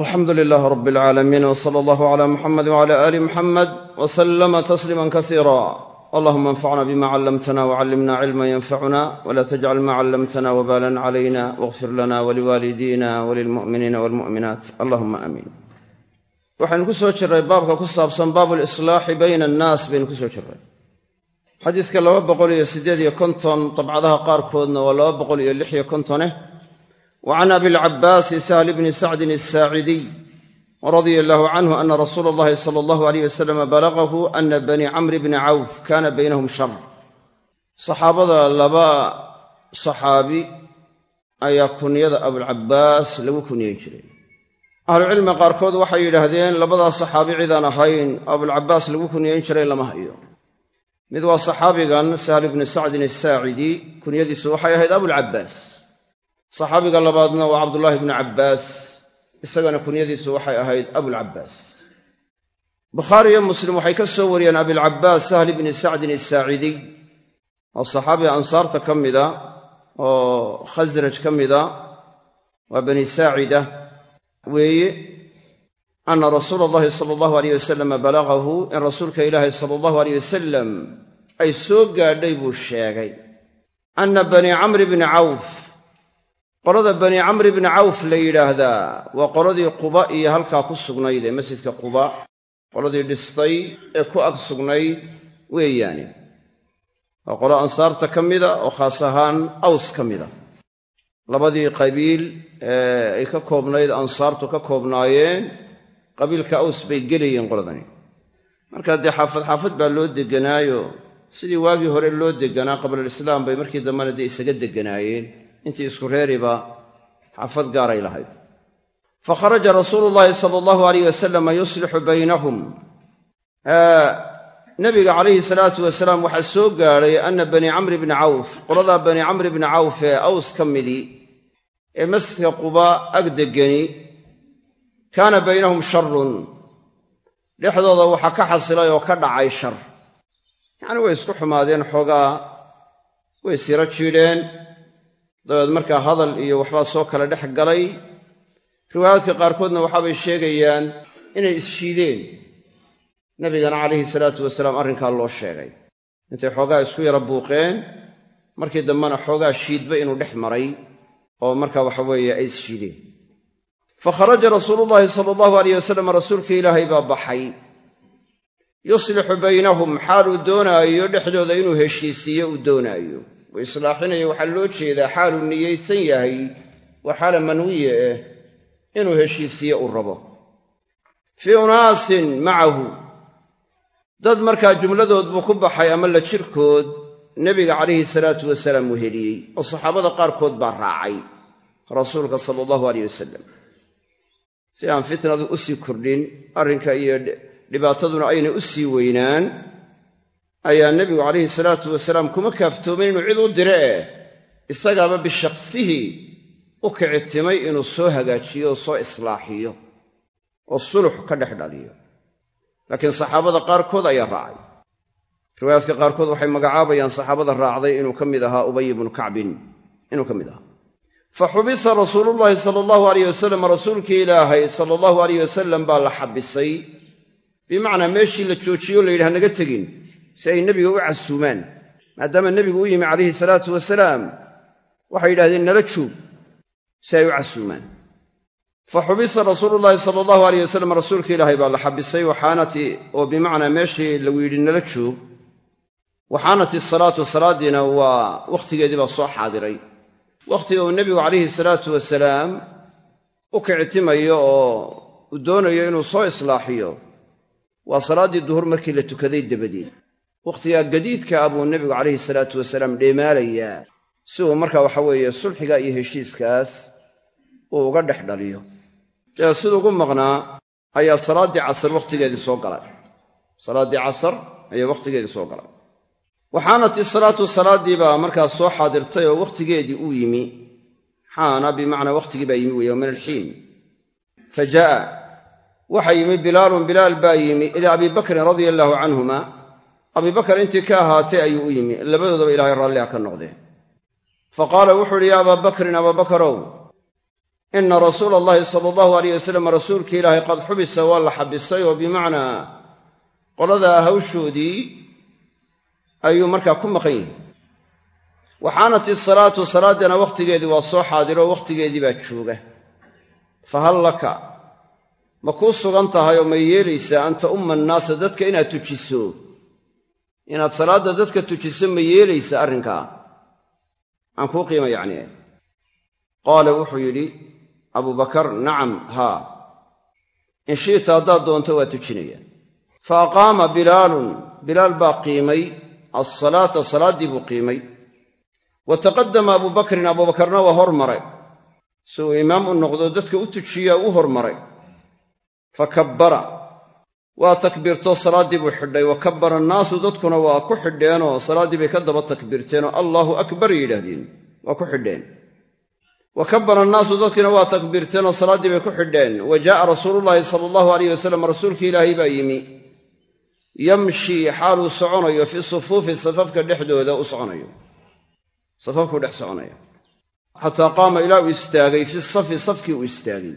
alxamdu lilaah rab alcaalamiin w sala allahu cala muxamed wcala aali muxamed w salama tasliima kasiira allahuma anfacna bima callamtana wcallimna cilma yanfacuna wla tajcal ma callamtana wbalan calayna wاغfir lana waliwaalidina walilmu'miniina walmu'minaat allahuma aamiin waxaynu ku soo jirray baabka ku saabsan baabu lislaaxi bayna annaas baynu ku soo jirray. Xadiiska laba boqol iyo siddeed iyo konton dabcadaha qaarkoodna waa laba boqol iyo lix iyo kontoneh wa can abilcabaasi sahl bni sacdin asaacidiy radia allahu canhu ana rasuula allahi sala allahu aleyh wasalam balagahu ana bani camri bni cawf kana baynahum shar saxaabada laba saxaabi ayaa kunyada abulcabaas lagu kuniyey jiray ahlucilmiga qaarkood waxay yidhaahdeen labadaa saxaabi cidaan ahayn abulcabaas lagu kuniyeyn jiray lama hayo mid waa saxaabigan sahl bni sacdin asaacidi kunyadiisu waxay ahayd abulcabaas saxaabiga labaadna waa cabdullaahi bnu cabbaas. Isagana kunyadiisu waxay ahayd abulcabaas bukhaari iyo muslim waxay ka soo wariyeen abilcabaas sahl bni sacdin asaacidiy oo saxaabi ansaarta ka mida oo khasraj ka mida waa bani saacida. Weeye ana rasuula allahi sala allahu aleyh wasalam balagahu in rasuulka ilaahi sala allahu aleyh wasalam ay soo gaadhay buu sheegay. Anna bani camri bni cawf qolada bani camri bni cawf la yidhaahdaa waa qoladii quba iyo halkaa ku sugnayd ee masjidka quba qoladii dhistay ee ku ag sugnayd weeyaane waa qolo ansaarta ka mida oo khaas ahaan aws ka mida labadii qabiil ee ay ka koobnayd ansaartu ka koobnaayeen qabiilka aws bay gelayeen qoladani. Markaa dee xaafad xaafad baa loo deganaayo. Sidii waagii hore loo deganaa qablalislaam bay markii dambena dee isaga deganaayeen intii isku reeriba xaafad gaaray lahayd. Fa kharaja rasuulu llaahi sala allahu aleyh wasalama yuslixu baynahum nabiga calayhi salaatu wasalaam waxaa soo gaadhay anna bani camri bni cawf qoladaa bani camri bni cawf ee aws ka midii ee masjidka quba ag degani kaana baynahum sharun dhexdooda waxaa ka xasilay oo ka dhacay shar. Yacni way isku xumaadeen xoogaa way siro jiidheen dabeed markaa hadal iyo waxbaa soo kala dhex galay. Riwaayaadka qaarkoodna waxaabay sheegayaan inay isshiideen nabigana calayhi salaatu wasalaam arrinkaa loo sheegay. Intay xoogaa isku yara buuqeen markii dambena xoogaa shiidba inuu dhex maray oo markaa waxa weeye ay isshiideen fa kharaja rasuulullaahi sala allahu aleyh wasalam rasuulka ilaahay baa baxay. Yuslixu baynahum xaaluu doonaayo dhexdooda inuu heshiisiiyo uu doonaayo uu islaaxinayo waxaa loo jeedaa xaaluu niyaysan yahay waa xaala manwiye ah inuu heshiisiiyo uu rabo. Fii unaasin macahu dad markaa jumladood buu ku baxay ama la jirkood nebiga calayhi salaatu wasalaam uu heliyey oo saxaabada qaarkood baa raacay rasuulka sala allahu aleyh wasalam si aan fitnadu u sii kordhin arrinka iyo dhibaataduna aynay u sii weynaan ayaa nebigu calayhi salaatu wasalaam kuma kaaftoomin inuu cid u dire eh isagaaba bishaksihi u kicitimay inuu soo hagaajiyo oo soo islaaxiyo oo sulux ka dhex dhaliyo. Laakiin saxaabada qaarkood ayaa raacay. Riwaayaadka qaarkood waxay magacaabayaan saxaabada raacday inuu ka mid ahaa ubay ibnu kacbin. Inuu ka mid ahaa. Fa xubisa rasuulullaahi sala allahu aleyh wasalam rasuulkii ilaahay sala allahu aleyh wasalam baa la xabisay. Bimacnaa meeshii la joojiyo la yidhaha naga tegin si ay nebiga u casuumaan maadaama nebigu u yimi calayhi salaatu wasalaam waxay yidhahdeen nala joog si ay u casuumaan. Fa xubisa rasuulullaahi sala allahu aleyh wasalam rasuulka ilaahay baa la xabisay waxaanati oo bimacnaa meeshii lagu yidhi nala joog. Waxaanati salaatu salaaddiina waa wakhtigeedii baa soo xaadiray. Wakhtiga uu nebigu calayhi salaatu wasalaam u kicitimayo oo uu doonayo inuu soo islaaxiyo waa salaaddii duhur markii la tukaday dabadeed wakhtigaa gadiidka ah buu nebigu calayhi salaatu wasalaam dheemaalayaa. Si uu marka waxa weeye sulxiga iyo heshiiskaas uu uga dhex dhaliyo. Dee siduu maqnaa ayaa salaaddii casar wakhtigeedii soo galay. Salaaddii casar ayaa wakhtigeedii soo galay. Waxaanati salaatu salaaddii baa markaas soo xaadirtay oo wakhtigeedii uu yimi. Xaana bimacnaa wakhtigii baa yimi weeye min alxiin. Fa jaa'a waxaa yimi bilaalun bilaal baa yimi ilaa abii bakrin radia allaahu canhuma abii bakar intii ka ahaatay ayuu u yimi. Labadoodaba ilaahay raalliha ka noqdeen fa qaala wuxuu uhi yaa abaa bakrin abaa bakarow ina rasuula allahi sala allahu alayh wasalam rasuulka ilaahay qad xubisa waa la xabisay oo bimacnaa qoladaa hawshoodii ayuu markaa ku maqan yahay. Waxaanat isalaatu salaaddana wakhtigeedii waa soo xaadiro wakhtigeedii baa jooga. Fahal laka ma kuu sugan tahay oo ma yeelaysaa an ta'umma annaasa dadka inaad tujiso inaad salaadda dadka tujiso ma yeelaysa arrinkaa aan kuu qiima yacni. Qaala wuxuu yidhi abubakar nacam haa. In shi'ta haddaad doonto waa tujinaya. Fa aqaama bilaalun. Bilaal baa qiimay. Alsalaata salaaddii buu qiimay. Wa taqaddama abubakrin abuubakarna waa hormaray. Si uu imaam u noqdo dadka u tujiyaa u hormaray. Fa kabbara waa takbiirto salaaddii buu xidhay. Wa kabbara annaasu dadkuna waa ku xidheenoo salaaddii bay ka daba takbiirteenoo allaahu akbar yidhaahdeen. Waa ku xidheen. Wa kabbara annaasu dadkiina waa takbiirteenoo salaaddii bay ku xidheen. Wa jaa'a rasuulullaahi sala allahu alayh wasalam rasuulkii ilaahay baa yimi. Yamshii xaaluu soconayo fii sufuufi safafka dhexdooda u soconayo. Safafkuu dhex soconaya xataa qaama ilaa uu istaagay fi safi safkii uu istaagay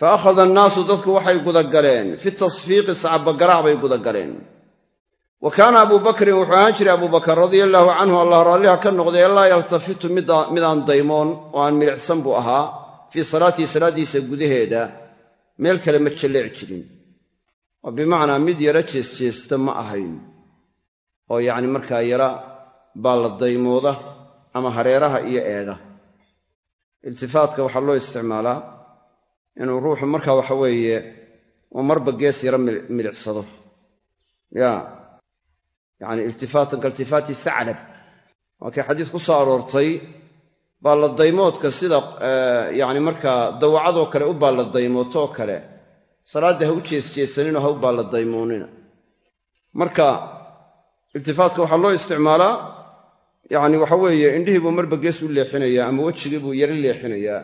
fa akhada annaasu dadku waxay gudagaleen fi tasfiiqi sacabagarac bay gudagaleen wa kaana abubakrin wuxuu ahaan jiray abubakar radia allaahu canhu allah raalliha ka noqday laa yaltafitu midaan daymoon oo aan milicsan buu ahaa fii salaatihi salaaddiisa gudaheeda meel kale ma jalleeci jirin oo bimacnaa mid yara jeesjeesta ma ahayn oo yacni markaa yara baa la daymooda ama hareeraha iyo eega iltifaatka waxaa loo isticmaalaa inuu ruuxu markaa waxa weeye uu marba gees yara milicsado. Ya. Yacni iltifaatan kailtifaati saclab. Waa kay xadiis ku soo aroortay baalladaymoodka sida yacni markaa dawacadoo kale u baalladaymootoo kale. Salaadda ha u jeesjeesaninoo ha u baalladaymoonina marka iltifaatka waxaa loo isticmaalaa yacni waxa weeye indhihii buu marba gees u leexinayaa ama wejigii buu yaro leexinayaa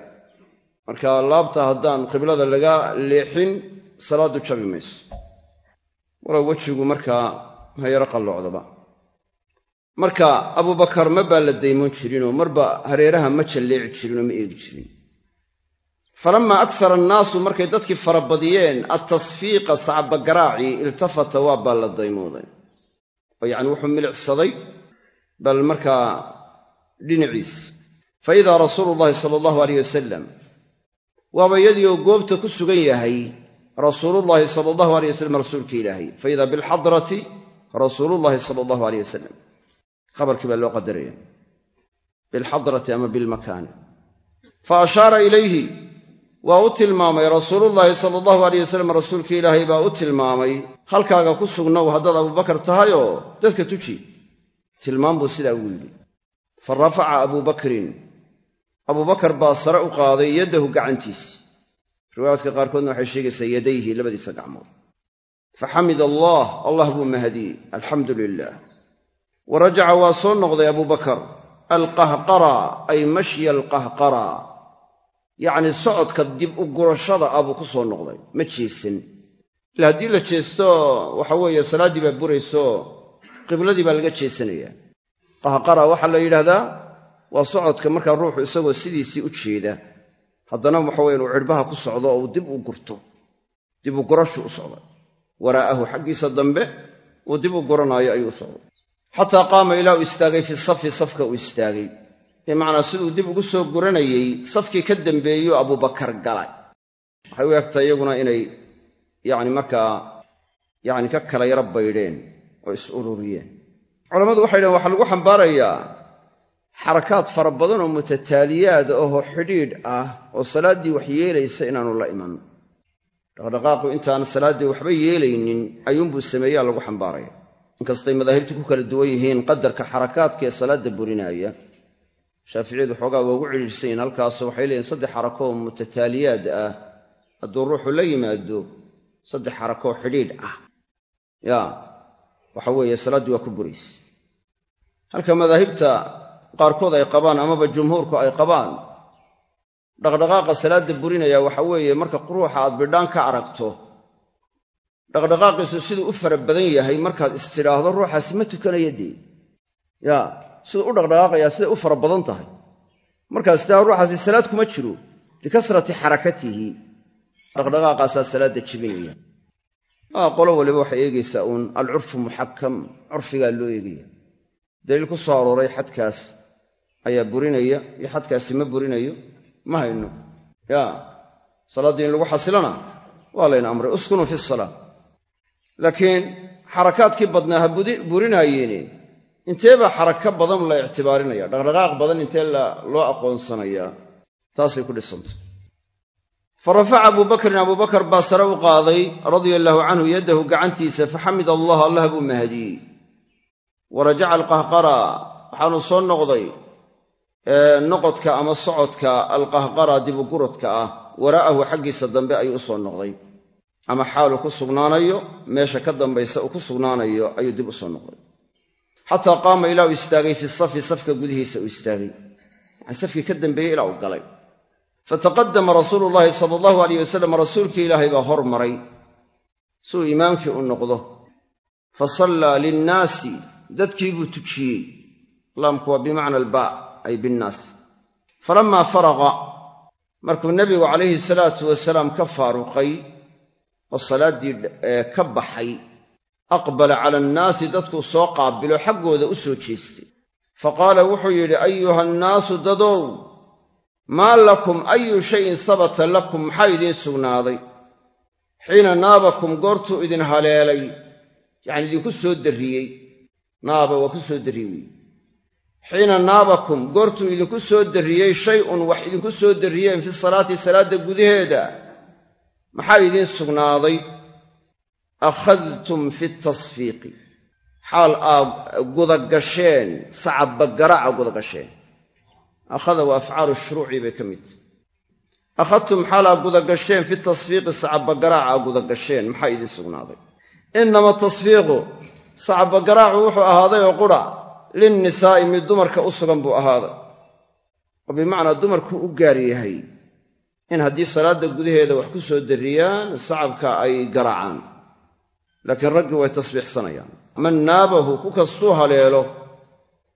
marka laabta haddaan qiblada laga leexin salaaddu jabi mayso. Walow wejigu markaa ha yaro qalloocdaba. Marka abubakar ma baa la daymoon jirinoo marba hareeraha ma jalleeci jirinoo ma eegi jirin. Falammaa aksara annaasu markay dadkii farabadiyeen attasfiiqa sacbagaraacii iltafata waa baa la daymooday. Oo yacni wuxuu milicsaday bal markaa dhinaciis. Fa idaa rasuulu llaahi sala allahu aleyh wasalam waaba iyadii oo goobta ku sugan yahay rasuulullaahi sala allahu aleyh wasalam rasuulka ilaahay. Fa idaa bilxadrati rasuulullaahi sala allahu aleyh wasalam khabarkii baa loo qadaraya bilxadrati ama bilmakaani fa ashaara ilayhi waa u tilmaamay rasuulullaahi sala allahu aleyh wasalam rasuulka ilaahay baa u tilmaamay halkaaga ku sugnow haddaad abubakar tahayoo dadka tuji. Tilmaam buu sidaa ugu yidhi. Fa rafaca abubakrin abubakar baa sare u qaaday yaddahu gacantiis. Riwaayaadka qaarkoodna waxay sheegaysaa yadayhi labadiisa gacmood. Fa xamid allah allah buu mahadiyey alxamdu lilah wa rajaca waa soo noqday abubakar alqahqara ay mashya alqahqara. Yacnii socodka dib u gurashada ah buu ku soo noqday ma jeesan ila haddii la jeesto waxa weeye salaaddii baa burayso qibladii baa laga jeesanayaa qahqara waxaa la yidhahdaa waa socodka markaa ruuxu isagoo sidiisii u jeeda. Haddana waxa weye inuu cidhbaha ku socdo oo uu dib u gurto. Dib u gurashu u socda waraa'ahu xaggiisa dambe uu dib u guranaayo ayuu u xataa qaama ilaa uu istaagay fi safi safka uu istaagay. Bimacnaa siduu dib ugu soo guranayey safkii ka dambeeyuu abubakar galay. Waxay u egtahay iyaguna inay yacni markaa yacni ka kala yaro baydheen oo is ururiyeen. Culammadu waxay dhahen waxaa lagu xambaarayaa xarakaad fara badan oo mutataaliyaad ahoo xidhiidh ah oo salaaddii wax yeelaysa inaanu la iman. Dhaqdhaqaaqu intaan salaaddii waxba yeelaynin ayuunbuu sameeyaa lagu xambaaraya. Inkastay madaahibtu ku kala duwan yihiin qadarka xarakaadka ee salaadda burinaaya shaaficiyadu xoogaa waa ugu cidhiidhsan yihiin halkaaso waxay leeyihiin saddex xarako oo mutataaliyaad ah. Hadduu ruuxu la yimaado saddex xarakoo xidhiidh ah. Ya waxa weeye salaaddii waa ku buraysa halka madaahibta qaarkood ay qabaan amaba jumhuurku ay qabaan. Dhaqdhaqaaqa salaadda burinaya waxa weeye marka ruuxa aad bidhaan ka aragto dhaqdhaqaaqiisu siduu u fara badan yahay markaad istidhaahdo ruuxaasi ma tukanaya dee. Siduu u dhaqdhaqaaqayaa siday u fara badan tahay. Markaad ruuxaasi salaad kuma jiro. Likasrati xarakatihi. Dhaqdhaqaaqaasaa salaadda jibinaya qolo waliba waxay eegaysaa uun alcurfu muxakam curfigaa loo eegaya. Daliil ku soo arooray xadkaas ayaa burinaya iyo xadkaasi ma burinayo ma hayno. Ya salaaddii in lagu xasilana waa layna amray uskunuu fi salaa laakiin xarakaadkii badnaa ha burinaayeene intee baa xaraka badan la ictibaarinaya dhaqdhaqaaq badan intee loo aqoonsanayaa taasay ku dhisantay. Fa rafaca abuu bakrin abuu bakar baa sare u qaaday radia allaahu canhu yaddahu gacantiisa faxamida allah allah buu mahadiyey. Wa rajaca alqahqara waxaanu soo noqday noqodka ama socodka alqahqara dibuguradka ah waraa'ahu xaggiisa dambe ayuu u soo noqday. Ama xaalu ku sugnaanayo meesha ka dambaysa uu ku sugnaanayo ayuu dib u soo noqday. Xataa qaama ilaa uu istaagay fi safi safka gudihiisa uu istaagay. Safkii ka dambeeyey ilaa uu galay. Fataqadama rasuulu llaahi sala allahu alayh wasalam rasuulkii ilaahay baa hor maray. Si uu imaamkii u noqdo. Fa sallaa linnaasi dadkii buu tujiyey. Laamku waa bimacna albaa ay binnaas. Falammaa faraqa markuu nebigu calayhi salaatu wasalaam ka faaruqay oo salaaddii ka baxay aqbala cala annaasi dadkuu soo qaabilo xaggooda u soo jeestay. Fa qaala wuxuu yidhi ayuha annaasu dadow maa lakum ayu shayin sabata lakum maxaa idiin sugnaaday? Xiina naabakum goortuu idin haleelay. Yacni idinku soo darriyey. Naaba waa ku soo darriye weeye xiina naabakum goortuu idinku soo darriyey shay-un wax idinku soo darriyeen fi salaati salaadda gudaheeda. Maxaa idiin sugnaaday? Akhadtum fi tasfiiqi. Xaal aad gudagasheen sacabbagaraaca gudagasheen. Akhada waa afcaalu shuruuci bay ka mid. Akhadtum xaal aad gudagasheen fi tasfiiqi sacabbagaraaca aad gudagasheen. Maxaa idiin sugnaaday? Innama tasfiiqu sacabbagaraacu wuxuu ahaaday oo qura linnisaa'i mid dumarka u sugan buu ahaaday oo bimacnaa dumarku u gaar yahay in haddii salaadda gudaheeda wax ku soo darriyaan sacabka ay garaacaan. Laakiin raggii way tasbiixsanayaan. Man naabahu ku kastuu haleelo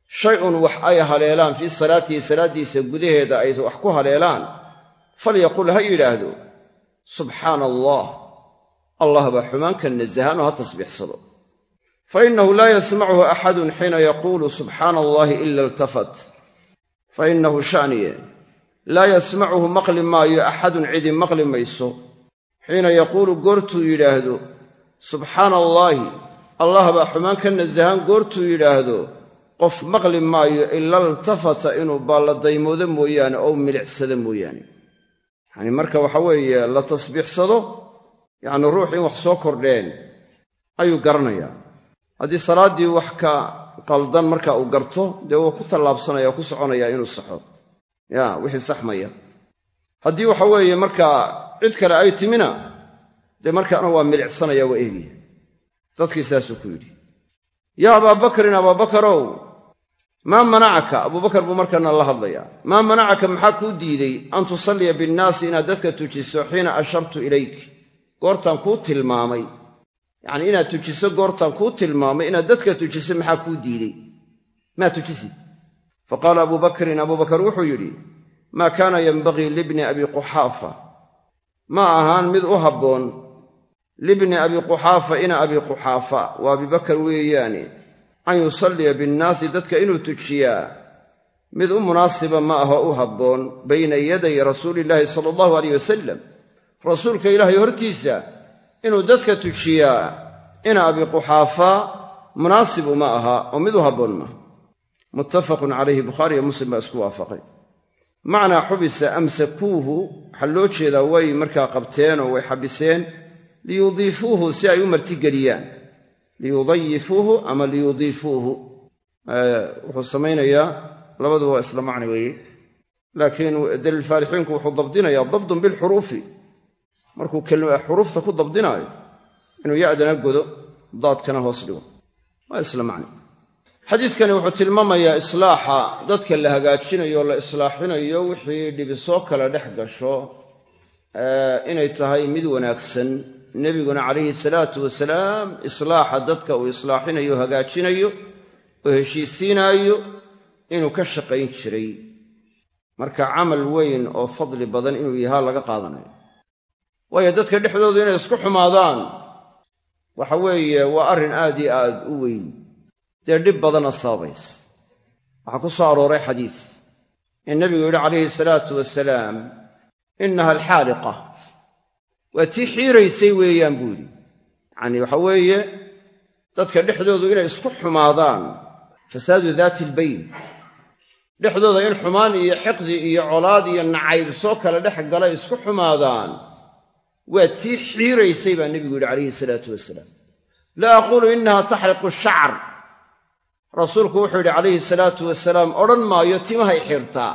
shay-un wax ay haleelaan fii salaatihi salaaddiisa gudaheeda ay wax ku haleelaan falyaqul ha yidhaahdo subxaana allah allah baa xumaanka nasahan oo ha tasbiixsado fa innahu laa yasmacuhu axadun xiina yaquulu subxaana allahi ila iltafat fa innahu sha'niye laa yasmacuhu maqli maayo axadun cidi maqli mayso xiina yaquulu goortuu yidhaahdo subxaana allaahi allah baa xumaan ka nasahan goortuu yidhaahdo qof maqli maayo ila iltafata inuu baalladdaymoodo mooyaane oo milicsado mooyaane yacni marka waxa weeye la tasbiixsado yacni ruux in wax soo kordheen ayuu garanayaa haddii salaaddii wax ka qaldan marka uu garto dee wuu ku tallaabsanaya ku soconaya inuu saxo. Ya wixii saxmaya haddii waxa weeye markaa cid kale ay timina dee markaana waa milicsanaya waa eegaya. Dadkii saasuu ku yidhi yaa abaabakrin abaabakarow maa manacaka? Abubakar buu markaana la hadlayaa. Maa manacaka maxaa kuu diiday an tusalliya binnaasi inaad dadka tujiso xiina ashartu ilayk? Goortaan kuu tilmaamay yacnii inaad tujiso goortaan kuu tilmaamay inaad dadka tujiso maxaa kuu diidey? Maa tujisi? Fa qaala abubakrin abubakar wuxuu yidhi maa kaana yenbagii libni abi quxaafa? Ma ahaan mid u habboon libni abi quxaafa ina abi quxaafa. Waa abibakar weeyaane an yusalliya binnaasi dadka inuu tujiyaa mid u munaasiba ma aha u habboon bayna yaday rasuulillaahi sala allahu aleyh wasalam rasuulka ilaahay hortiisa inuu dadka tujiyaa ina abi quxaafa munaasib uma aha oo mid u habboon maaha muttafaqun calayhi bukhaariyo muslim baa isku waafaqay. Macnaa xubisa amsakuuhu waxaa loo jeedaa way markaa qabteen oo way xabiseen liyudiifuuhu si ay u martigeliyaan. Liyudayifuuhu ama liyudiifuuhu. Wuxuu samaynayaa labaduba waa isla macni weeye laakiin daliilfaalixiinku wuxuu dabdinayaa dabdun bilxuruufi markuu xuruufta ku dabdinaayo inuu ya'dana godo daadkana hoos dhigo. Waa isla macni. Xadiiskani wuxuu tilmaamayaa islaaxa. Dadka la hagaajinayo o la islaaxinayo wixii dhibi soo kala dhex gasho inay tahay mid wanaagsan. Nebiguna calayhi salaatu wasalaam islaaxa dadka uu islaaxinayo o hagaajinayo oo heshiisiinaayo inuu ka shaqayn jiray. Marka camal weyn oo fadli badan inuu yahaa laga qaadanayo waayo dadka dhexdooda inay isku xumaadaan. Waxa weeye waa arrin aad iyo aad u weyn. Dee dhib badana sababays waxaa ku soo arooray xadiis. In nebigu yidhi calayhi salaatu wasalaam innaha alxaaliqa. Waa tii xiiraysay weeyaan buu yidhi. Yacanii waxa weeye dadka dhexdoodu inay isku xumaadaan. Fasaadu daati albayn dhexdooda in xumaan iyo xiqdi iyo colaad iyo nacayb soo kala dhex gala isku xumaadaan waa tii xiiraysay baa nebigu yidhi calayhi salaatu wasalaam. Laa aquulu innaha taxriqu shacr rasuulku wuxuu yidhi calayhi salaatu wasalaam odhan maayo timahay xirtaa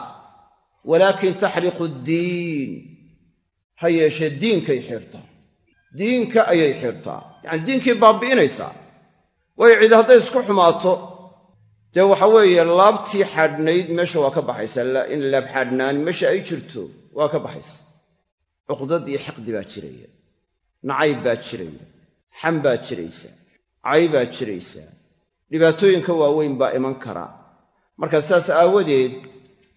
walaakin taxriqu ddiin ha yeeshee diinkay xirtaa. Diinka ayay xirtaa. Yacani diinkay baabi'inaysaa waayo cidi hadday isku xumaato dee waxa weeye laabtii xadhnayd meesha waa ka baxaysaa in laab xadhnaan meesha ay jirto waa ka baxaysa cuqdad iyo xiqdi baa jiraya nacayb baa jiraya xam baa jiraysa. Cay baa jiraysa. Dhibaatooyinka waaweyn baa iman kara. Marka saas aawadeed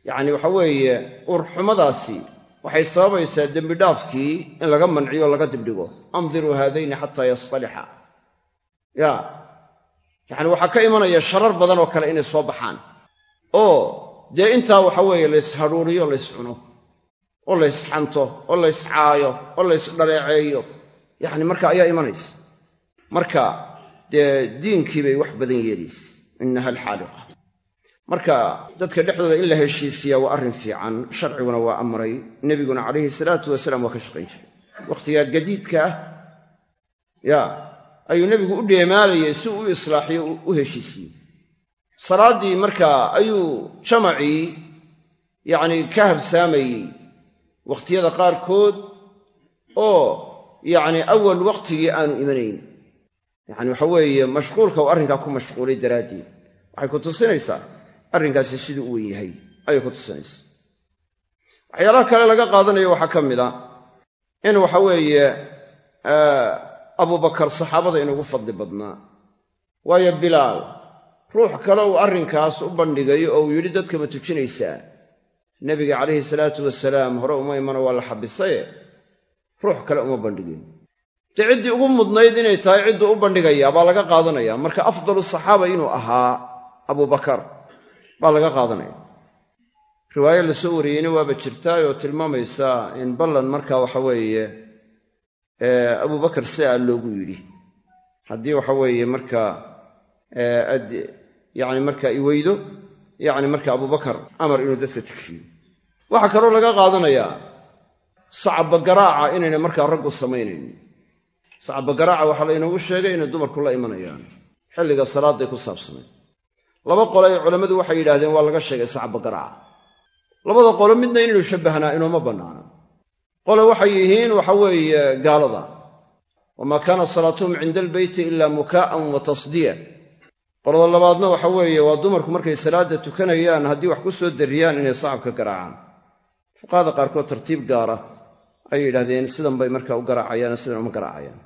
yacni waxa weeye uurxumadaasi waxay sababaysaa dembidhaafkii in laga manciyo laga dibdhigo. Andiruu haadayni xataa yastalixa. Ya yacni waxaa ka imanaya sharar badan oo kale inay soo baxaan. Oo dee intaa waxa weeye layshadhuuriyo layscuno oo laysxanto oo layscaayo oo laysdhaleeceeyo yacni marka ayaa imanaysa. Marka dee diinkii bay wax badan yeelaysa innaha alxaaliqa. Marka dadka dhexdooda in la heshiisiyaa waa arrin fiican sharciguna waa amray nebiguna calayhi salaatu wasalaam waa ka shaqayn jiray. Wakhtigaa gadiidka ah ya ayuu nebigu u dheemaalayay si uu u islaaxiyo u heshiisiyo. Salaaddii markaa ayuu jamacii yacni ka habsaamayey wakhtiyada qaarkood oo yacni awal wakhtigii aanu imanayn. Yacni waxa weeye mashquulka uu arrinkaa ku mashquulay daraaddeed. Waxay ku tusinaysaa arrinkaasi siduu u wen yahay ayay ku tusinaysaa. Waxyaalaha kale laga qaadanayo waxaa ka mid a in waxa weeye abubakar saxaabada inugu fadli badnaa. Waayo bilaal ruux kale uu arrinkaas u bandhigay oo uu yidhi dadka ma tujinaysaa nebiga calayhi salaatu wasalaam hore uma imano waa la xabisaye? Ruux kale uma bandhigin. Dee ciddii ugu mudnayd inay tahay cidduu u bandhigayaa baa laga qaadanaya. Marka afdalu saxaaba inuu ahaa abubakar baa laga qaadanaya. Riwaayo la soo wariyeyna waaba jirtaay oo tilmaamaysa in ballan marka waxa weeye abubakar sidaa loogu yidhi. Haddii waxa weeye markaa ad yacni markaa i weydo yacni marka abubakar amar inuu dadka tujiyo waxaa kaloo laga qaadanayaa sacba garaaca inayna markaa raggu samaynayn sacba garaaca waxaa laynoogu sheegay inay dumarku la imanayaan. Xilliga salaadday ku saabsanayd laba qole ay culammadu waxay yidhahdeen waa laga sheegay sacba garaaca. Labada qolo midna inaynu shabbahnaa inooma bannaana. Qole waxay yihiin waxa weeye gaalada. Wamaa kaana salaatuhum cinda albeyti ila mukaa'an wa tasdiya. Qolada labaadna waxa weeye waa dumarku markay salaadda tukanayaan haddii wax ku soo darriyaan inay sacabka garaacaan fuqahada qaarkood tartiib gaara ayay yidhahdeen sidan bay markaa u garaacayaan sidan uma garaacayaan.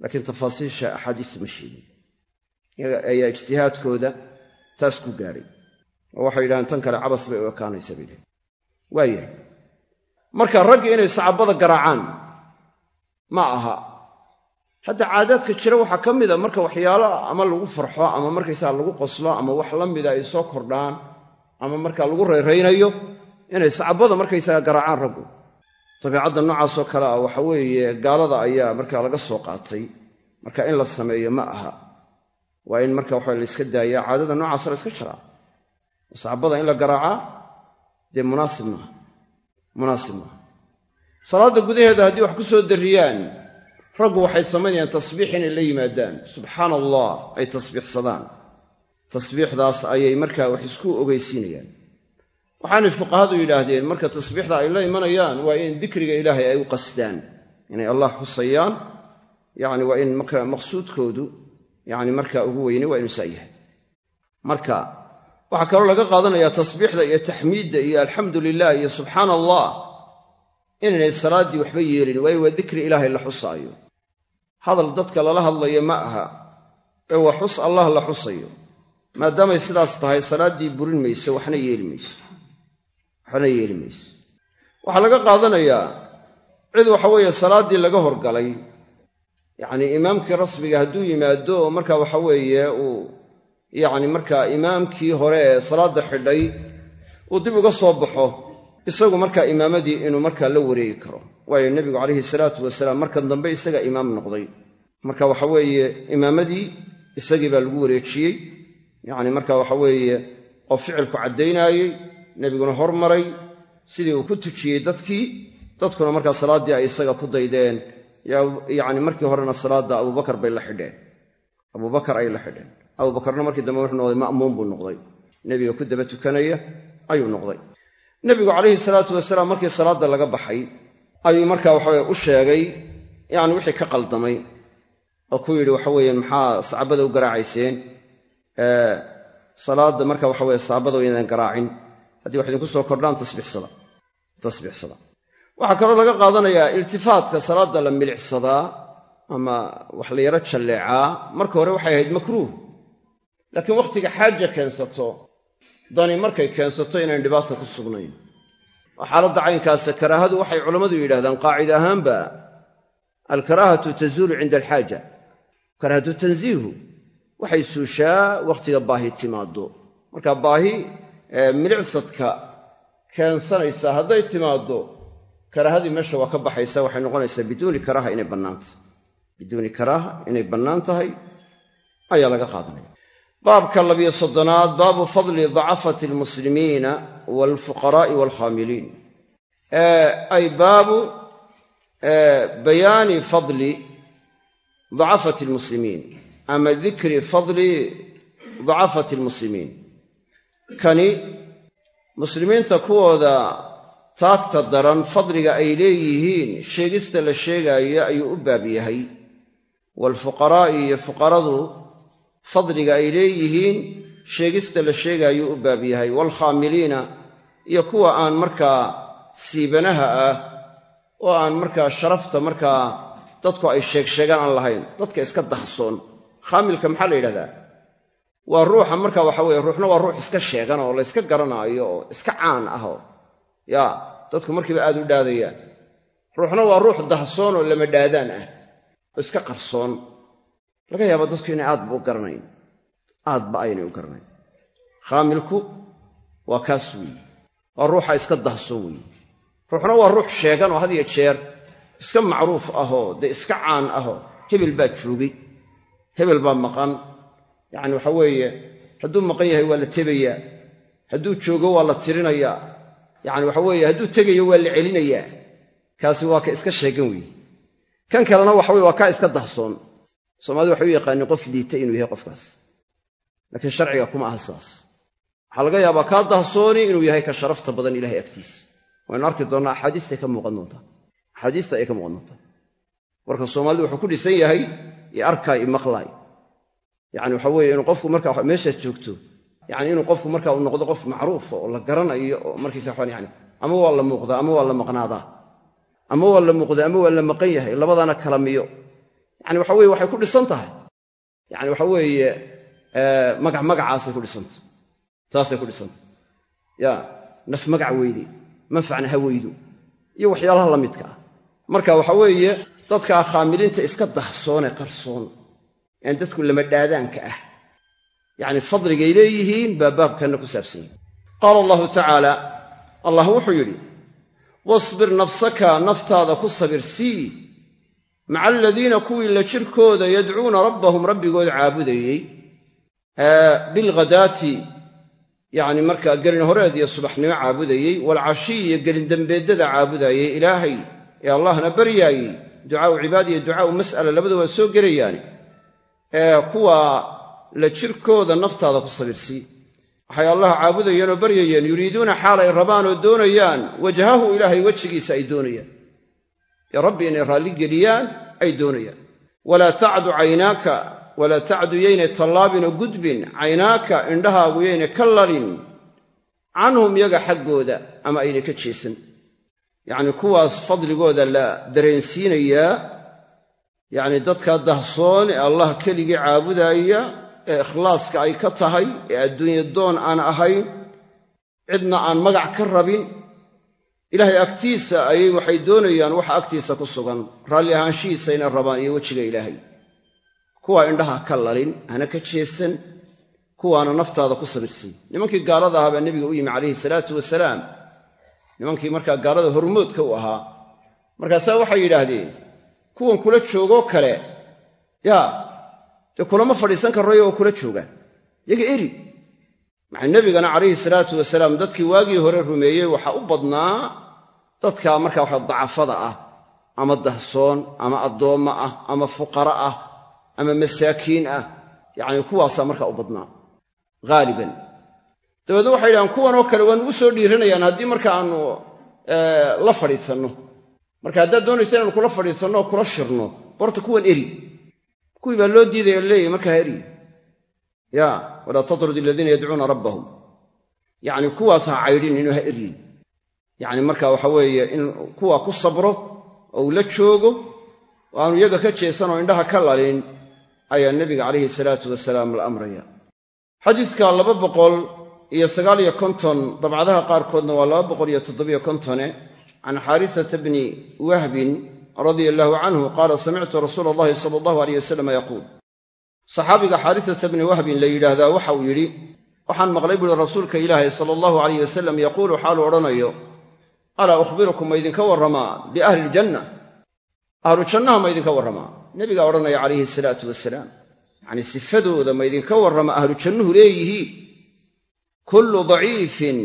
Laakiin tafaasiisha axaadiista ma sheegin. Ayaa ijtihaadkooda taas ku gaadhay. Oo waxay yidhahdeen tan kale cabas bay u ekaanaysa bay yidhahdeen. Waayahay marka raggi inay sacabada garaacaan ma aha. Hadda caadaadka jira waxaa ka mida marka waxyaalo ama lagu farxo ama markaysaga lagu qoslo ama wax la mida ay soo kordhaan ama marka lagu rayraynayo inay sacabada markaysaga garaacaan raggu. Dabiicadda noocaasoo kale ah waxa weeye gaalada ayaa markaa laga soo qaatay. Marka in la sameeyo ma aha. Waa in marka waxa la iska daayaa caadada noocaasa la iska jaraa. Sacabada in la garaacaa dee munaasib maaha munaasib maaha salaadda gudaheeda haddii wax ku soo darriyaan raggu waxay samaynayaan tasbiix inay la yimaadaan. Subxaana allah ay tasbiixsadaan. Tasbiixdaas ayay markaa wax isku ogeysiinayaan waxaanay fuqahadu yidhaahdeen marka tasbiixda ay la imanayaan waa in dikriga ilaahay ay u qasdaan. Inay allah xusayaan yacni waa in marka maqsuudkoodu yacni markaa ugu weyne waa inuu saa yahay. Marka waxaa kaloo laga qaadanayaa tasbiixda iyo taxmiidda iyo alxamdu lilah iyo subxaana allah inaynay salaaddii waxba yeelin waayo waa dikri ilaahay la xusaayo. Hadal dadka lala hadlayo ma aha ee waa xus allah la xusayo. Maadaamay sidaas tahay salaaddii burin mayso waxna yeeli mayso waxna yeeli mayso. Waxaa laga qaadanayaa cid waxa weeye salaaddii laga horgalay. Yacnii imaamkii rasmiga hadduu yimaado marka waxa weeye uu yacni markaa imaamkii hore ee salaadda xidhay uu dib uga soo baxo. Isagu markaa imaamadii inuu markaa la wareegi karo. Waayo nebigu calayhi salaatu wasalaam markan dambe isaga imaam noqday. Marka waxa weeye imaamadii isagii baa lagu wareejiyey. Yacni marka waxa weeye oo ficilku caddaynaayey nebiguna hormaray sidii uu ku tujiyey dadkii dadkuna markaa salaaddii ay isaga ku daydeen. Yacni markii horena salaadda abubakar bay la xidheen. Abubakar ay la xidheen. Abubakarna markii dambe wuxuu noqday ma'muum buu noqday. Nebiga ku daba tukanaya ayuu noqday. Nebigu calayhi salaatu wasalaam markii salaadda laga baxay ayuu markaa waxaweye u sheegay yacni wixii ka qaldamay oo ku yidhi waxa weeye maxaa saxaabada u garaacayseen salaadda marka waxa weye saxaabada waynaan garaacin haddii wax idinku soo kordhaan tasbiixsada waxaa kaloo laga qaadanayaa iltifaatka salaadda la milicsadaa ama wax la yaro jalleecaa. Marka hore waxay ahayd makruuh. Laakiin wakhtiga xaaja keensato dani markay keensato inayn dhibaata ku sugnayn. Xaaladda caynkaasa karaahadu waxay culammadu yidhahdaan qaacida ahaanba alkaraahatu tazuulu cinda alxaaja. Karaahatu tansiihu waxay suushaa wakhtiga baahi timaaddo. Marka baahi milicsadka keensanaysa hadday timaaddo karaahadii meesha waa ka baxaysa waxay noqonaysaa biduuni karaaha inay bannaantahay biduuni karaaha inay bannaan tahay ayaa laga qaadanaya. Baabka labiyo soddonaad baabu fadli dacafati almuslimiina waalfuqaraa'i waalkhaamiliin ay baabu bayaani fadli dacafati almuslimiin ama dikri fadli dacafati almuslimiin kani muslimiinta kuwooda taagta daran fadliga ay leeyihiin sheegista la sheegaayo ayuu u baab yahay. Waalfuqaraa'i iyo fuqaradu fadliga ay leeyihiin sheegista la sheegaayuu u baab yahay. Waalkhaamiliina iyo kuwa aan markaa siibanaha ah oo aan markaa sharafta markaa dadku ay sheegsheegaan aan lahayn dadka iska dahsoon khaamilka maxaa la yidhahdaa waa ruuxa marka waxa weye ruuxna waa ruux iska sheegan oo la yska garanaayo oo iska caan ah oo yaa dadku markiiba aad u dhaadayaan ruuxna waa ruux dahsoon oo lama dhaadaan ah oo iska qarsoon. Laga yaaba dadku inay aadba u garanayn aadba aynay u garanayn. Khaamilku waa kaas weeye waa ruuxa iska dahsoon weeye. Ruuxna waa ruux sheegan oo had iyo jeer iska macruuf ahoo dee iska caan ahoo hebel baa joogay hebel baa maqan yacni waxa weeye hadduu maqan yahay waa la tebayaa hadduu joogo waa la tirinayaa. Yacni waxa weeye hadduu tegayo waa la celinayaa. Kaasi waa ka iska sheegan weeye. Kan kalena waxa weye waa kaa iska dahsoon. Soomaalida waxay u yaqaaniin qof liita inuu yahay qofkaas. Laakiin sharciga kuma aha saas. Waxaa laga yaabaa kaa dahsooni inuu yahay ka sharafta badan ilahay agtiisa waynu arki doonnaa axaadiistay ka muuqan doontaa axaadiista ay ka muuqan doontaa marka soomaalidu wuxuu ku dhisan yahay iyo arkaay iyo maqlaay yacni waxa weeye inuu qofku marka meeshaad joogto yacni inuu qofku marka uu noqdo qof macruufa oo la garanayo oo markiisa waxaan yani ama waa la muuqdaa ama waa la maqnaadaa ama waa la muuqdaa ama waa la maqan yahay labadana kala yani waxa weye waxay ku dhisan tahay. Yani waxa weeye magac magacaasay ku dhisantahy taasay ku dhisantahy ya naf magac weyde manfacna ha weydo iyo waxyaalaha la midka ah. Marka waxa weeye dadkaa khaamiliinta iska dahsoone qarsoon aan dadku lama dhaadaanka ah. Yacni fadligay leeyihiin baa baabkanna ku saabsan. Yahi qaala allahu tacaala allah wuxuu yidhi wasbir nafsaka naftaada ku sabir sii. Maca aladiina kuwii la jirkooda yadcuuna rabbahum rabbigood caabudayey. Bilghadaati yacni markaa gelin horeed iyo subaxnimo caabudayey. Waalcashiy iyo gelin dembeeddada caabudayey. Ilaahay ee allahna baryaayey ducaau cibaad iyo ducaau mas'ala labada waa soo gelayaani ee kuwa la jirkooda naftaada ku sabirsii waxay allah caabudayeen oo baryayeen yuriiduuna xaal ay rabaan oo doonayaan wajhahu ilaahay wejigiisa ay doonayaan. Ee rabbi inay raalli geliyaan ay doonayaan. Walaa tacdu caynaaka walaa tacdu yaynay tallaabinoo gudbin caynaaka indhahaagu yaynay ka lalin. Canhum yaga xaggooda ama aynay ka jeesan. Yacnii kuwaas fadligooda la dareensiinayaa yacnii dadka dahsoon ee allah keligii caabudaaya ee ikhlaaska ay ka tahay ee adduunya doon aan ahayn cidna aan magac ka rabin ilaahay agtiisa ayay waxay doonayaan waxa agtiisa ku sugan. Raalli ahaanshihiisa inay rabaan iyo wejiga ilaahay. Kuwaa indhaha ka lalin hana ka jeesan kuwaana naftaada ku sabirsiin nimankii gaalada ahaa baa nebiga u yimi calayhi salaatu wasalaam. Nimankii markaa gaalada hormoodka u ahaa. Markaasaa waxay yidhaahdeen kuwan kula joogoo kale. Yaa dee kulama fadhiisan karrayo oo kula joogaan yaga eri. Maca nebigana calayhi salaatu wasalaam dadkii waagii hore rumeeyey waxaa u badnaa dadka markaa waxa dacafada ah ama dahsoon ama addoommo ah ama fuqara ah ama masaakiin ah. Yacni kuwaasaa markaa u badnaa. Haaliban dabeedna waxay yidhahaan kuwanoo kale waa nugu soo dhiiranayaan haddii marka aanu la fadhiisanno marka haddaad doonaysa inaanu kula fadhiisanno oo kula shirno borta kuwan eri. Kuwii baa loo diidaya leeyahy markaa eri. Ya walaa tatrud aladiina yadcuuna rabbahum. Yacni kuwaas ha caydhin inuu ha eryin. Yacni marka waxa weeye in kuwaa ku sabro oo uu la joogo oo aanu iyaga ka jeesan oo indhaha ka lalin ayaa nebiga calayhi salaatu wasalaam la amraya. Xadiidka laba boqol iyo sagaaliyo konton dabcadaha qaarkoodna waa laba boqol iyo toddobiyo kontone can xaarisata bni wahbin radia allaahu canhu qaala samictu rasuula allahi sala allahu aleyh wasalam yaquul saxaabiga xaarisata bni wahbin la yidhaahdaa waxa uu yidhi waxaan maqlay buuhi rasuulka ilaahay sala allahu alayh wasalam yaquulu xaaluu odhanayo alaa ukhbirukum ma ydinka warramaa biahli iljanna ahlu jannaha ma ydinka warramaa nebigaa odhanaya calayhi salaatu wasalaam yacnii sifadooda ma ydinka warrama ahlu jannuhu leeyihiin kullu daciifin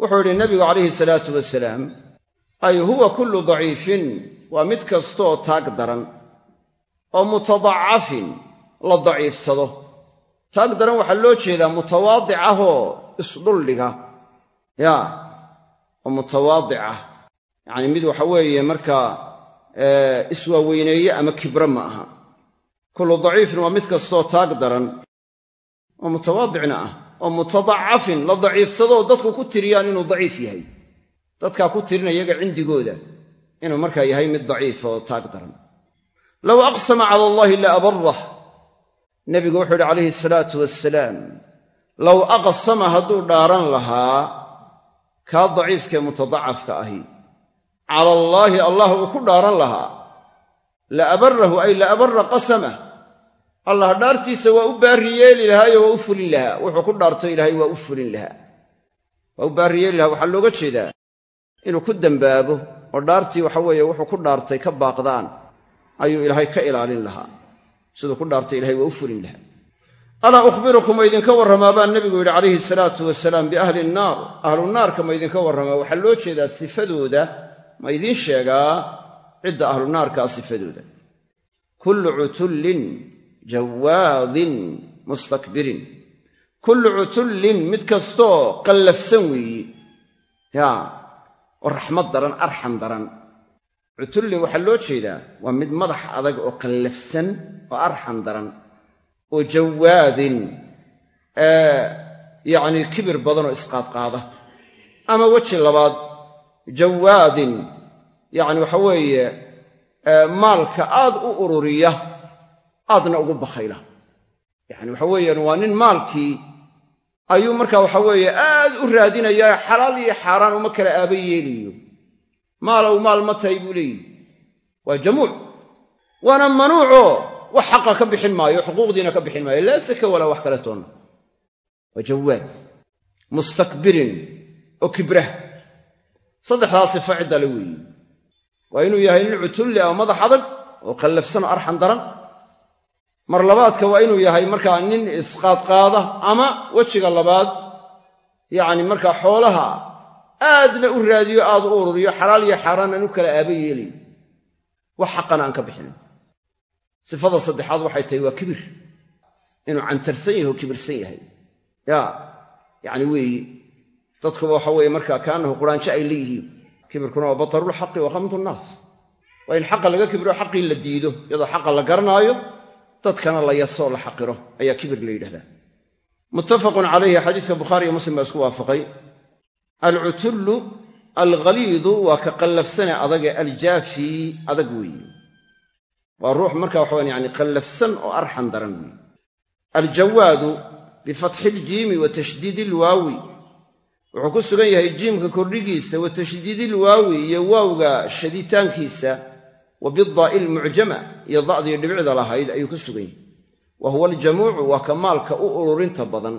wuxuu yidhi nebigu calayhi salaatu wasalaam ay huwa kullu daciifin waa mid kastooo taag daran oo mutadacafin la daciifsado. Taag daran waxaa loo jeedaa mutawaadic ahoo isdhuldhiga yaa oo mutawaadic ah yacni mid waxa weeye markaa iswaaweyneeye ama kibro ma aha. Kullu daciifin waa mid kastoo taag daran oo mutawaadicna ah oo mutadacafin la daciifsadoo dadku ku tiriyaan inuu daciif yahay. Dadkaa ku tirinaya iyaga cindigooda inuu markaa yahay mid daciif oo taag daran. Low aqsama cala allaahi la abarah nebigu wuxuu yidhi calayhi salaatu wasalaam low aqsama hadduu dhaaran lahaa kaa daciifkaee mutadacafka ahi. Cala allaahi allah uu ku dhaaran lahaa. La abarahu ay la abara qasamah allah dhaartiisa waa u baarri yeeli lahaayo waa u fulin lahaa. Wuxuu ku dhaarto ilaahay waa u fulin lahaa. Waa u baarri yeeli lahaa waxaa looga jeedaa inuu ku dembaabo oo dhaartii waxa weeye wuxuu ku dhaartay ka baaqdaan ayuu ilaahay ka ilaalin lahaa. Siduu ku dhaartay ilahay waa u fulin lahaa. Alaa ukhbirukum ma ydinka warramaa baa nebigu yidhi calayhi salaatu wasalaam biahli nnaar ahlu naarka ma ydinka warramaa. Waxaa loo jeedaa sifadooda. Ma idiin sheegaa cidda ahlu naarkaa sifadooda. Kullu cutullin jawaadin mustakbirin kullu cutullin mid kastoo qallafsan weeyi. Yaa oo raxmad daran arxam daran. Cutullin waxaa loo jeedaa waa mid madax adag oo qallafsan oo arxam daran. Oo jawaadin yacnii kibir badanoo isqaadqaada ama weji labaad jawaadin. Yacni waxa weeye maalka aad u ururiya aadna ugu bakhayla. Yacni waxa weeyaan waa nin maalkii ayuu markaa waxa weeye aad u raadinayaa xalaal iyo xaaraan uma kala aaba yeelayo. Maalow maal ma tahay buu leeyihi waa jamuuc. Waana manuucoo wax xaqa ka bixin maayo xuquuqdiina ka bixin maayo. Laa saka walaa wax kale toonna waa jawaad mustakbirin oo kibrah. Saddexdaa sifa ciddale weeyi waa inuu yahay nin cutulli ah madax adag oo qallafsanoo arxan daran mar labaadka waa inuu yahay markaa nin isqaadqaada ama wejiga labaad yacni markaa xoolaha aadna u raadiyo aad u ururiyo xalaal iyo xaaraan aan u kala aaba yeelayn wax xaqana aan ka bixinin sifada saddexaad waxay tahay waa kibir. Inuu cantarsan yahay oo kibirsan yahay. Ya yacni weeye dadkuba waxa weeye markaa kaanahu quraanjo ay leeyihiin kibirkuna waa batarulxaqi wa khamtu nnaas waa in xaqa laga kibiro xaqii la diido iyadoo xaqa la garanaayo dadkana la la xaqiro ayaa kibir la yidhahdaa. Muttafaqun calayhi xadiiska bukhaari iyo muslim baa isku waafaqay. Alcutullu alghaliidu waa ka qallafsane adage aljaafi adag weeye. Waa ruux marka waxawan yani qallafsan oo arxan daran weeye. Aljawaadu bifatxi iljiimi wa tashdiidi ilwaawi wuxuu ku sugan yahay jiimka kordhigiisa wa tashdiidil waawi iyo waawga shaditaankiisa wa bidaa'i iyo da'dii dhibicda lahayd ayuu ku sugan yahay. Wa huwa aljamuucu waa ka maalka u ururinta badan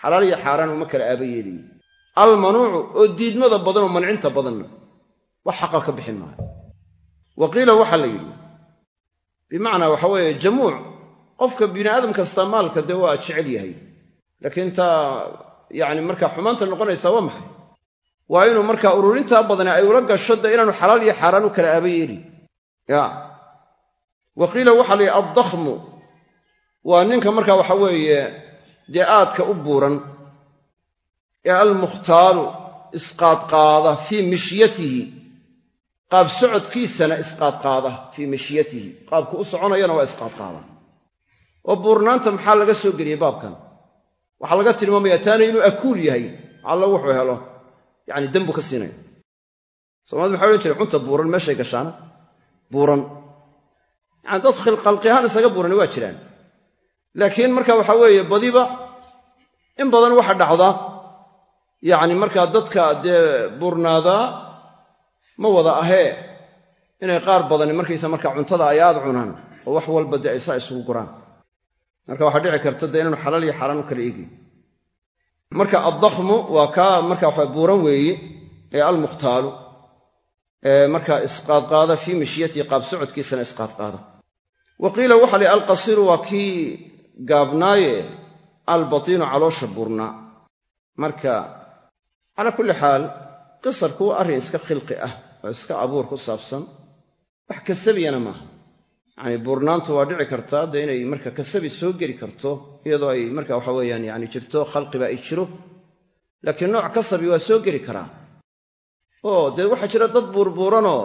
xalaal iyo xaaraan uma kala aaba yeelayo almanuucu oo diidmada badan oo mancinta badanna wax xaqa ka bixin maayo wa qiila waxaa la yidhi bimacnaa waxa weeye jamuuc qofka bini aadam kasta maalka dee waa jecel yahay laakiin taa yacni markaa xumaanta noqonaysaa waa maxay? Waa inuu markaa ururintaa badani ay ula gasho dee inaanu xalaal iyo xaaraan u kala aaba yeelin ya. Wa qiila waxaa la yidhi addakhmu. Waa ninka markaa waxa weeye dee aadka u buuran ee almukhtaalu isqaadqaada fii mishyatihi. Qaab socodkiisana isqaadqaada fii mishyatihi. Qaabku u soconayana waa isqaadqaada. Oo buurnaanta maxaa laga soo geliyey baabkan? Waxaa laga tilmaamayaa taana inuu akuul yahay. Alla wuxuu helo. Yacni dembu ka siinaya. Somalida maxay odhan jireen cunta buuran meeshay gashaana buuran. Dad khilqalqi ahaan isaga buurani waa jiraan. Laakiin marka waxa weeye badiba in badan waxa dhacda. Yacni markaa dadka dee buurnaadaa ma wada ahee inay qaar badani markaysa markaa cuntada ay aad cunaan oo wax walba dee ay saa isugu guraan. Marka waxaa dhici karta dee inaanu xalaal iyo xaaraan u kala eegin marka addakhmu waa kaa marka waxa buuran weeye ee almukhtaalu ee markaa isqaadqaada fii mishyatii qaab socodkiisana isqaadqaada. Wa qiila waxa la alqasiru waa kii gaabnaaye albatiinu caloosha buurnaa marka calaa kulli xaal qisarku waa arrin iska khilqi ah oo iska abuur ku saabsan wax kasabiyana maaha. Yacani buurnaantu waa dhici kartaa dee inay marka kasabi soo geli karto iyadoo ay marka waxa weeyaan yani jirto khalqiba ay jiro. Laakiin nooc kasabi waa soo geli karaa oo dee waxaa jira dad buurbuuranoo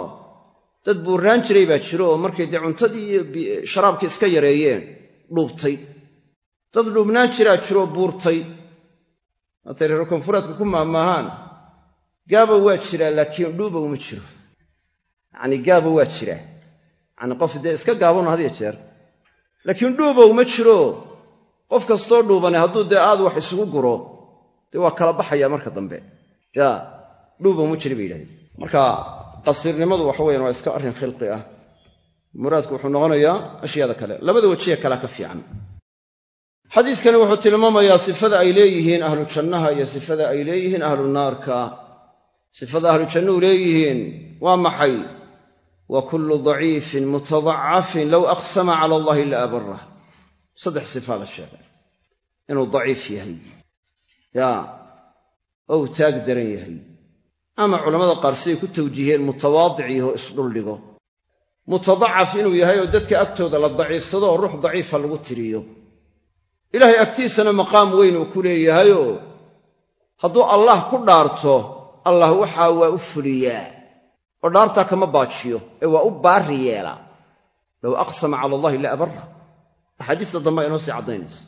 dad buurnaan jiray baa jiro oo markay dee cuntadii iyo sharaabkii iska yareeyeen dhuubtay. Dad dhuubnaan jiraa jiroo buurtay. Haatay reer koonfureedku ku maahmaahaan gaaba waa jiraa laakiin dhuuba uma jiro. Yacanii gaaba waa jiraa yacanii qof dee iska gaabano had ya jeer. Laakiin dhuubow ma jiro. Qof kastoo dhuubane hadduu dee aad wax isugu guro dee waa kala baxaya marka dambe. Ya dhuubow ma jira bay yidhahdeen. Marka qasiirnimadu waxa weyan waa iska arrin khilqi ah. Muraadku wuxuu noqonayaa ashyaada kale. Labada wejiye kalea ka fiican. Xadiidkani wuxuu tilmaamayaa sifada ay leeyihiin ahlu jannaha iyo sifada ay leeyihiin ahlu naarka. Sifada ahlu jannuhu leeyihiin waa maxay? Wa kullu daciifin mutadacafin low aqsama cala allahi ila abarah saddex sifaa la sheegay. Inuu daciif yahay. Yaa ou taag daran yahay ama culammada qaar siday ku tawjiiheen mutawaadic isdhuldhigo. Mutadacaf inuu yahay oo dadka agtooda la daciifsado oo ruux daciifa lagu tiriyo. Ilaahay agtiisana maqaam weyn uu ku leeyahayoo hadduu allah ku dhaarto allah waxaa waa u fuliyaa. Oo dhaartaa kama baajiyo ee waa u baarri yeelaa low aqsama cala allahi la abarra. Axaadiista dambe inoo sii caddaynaysa.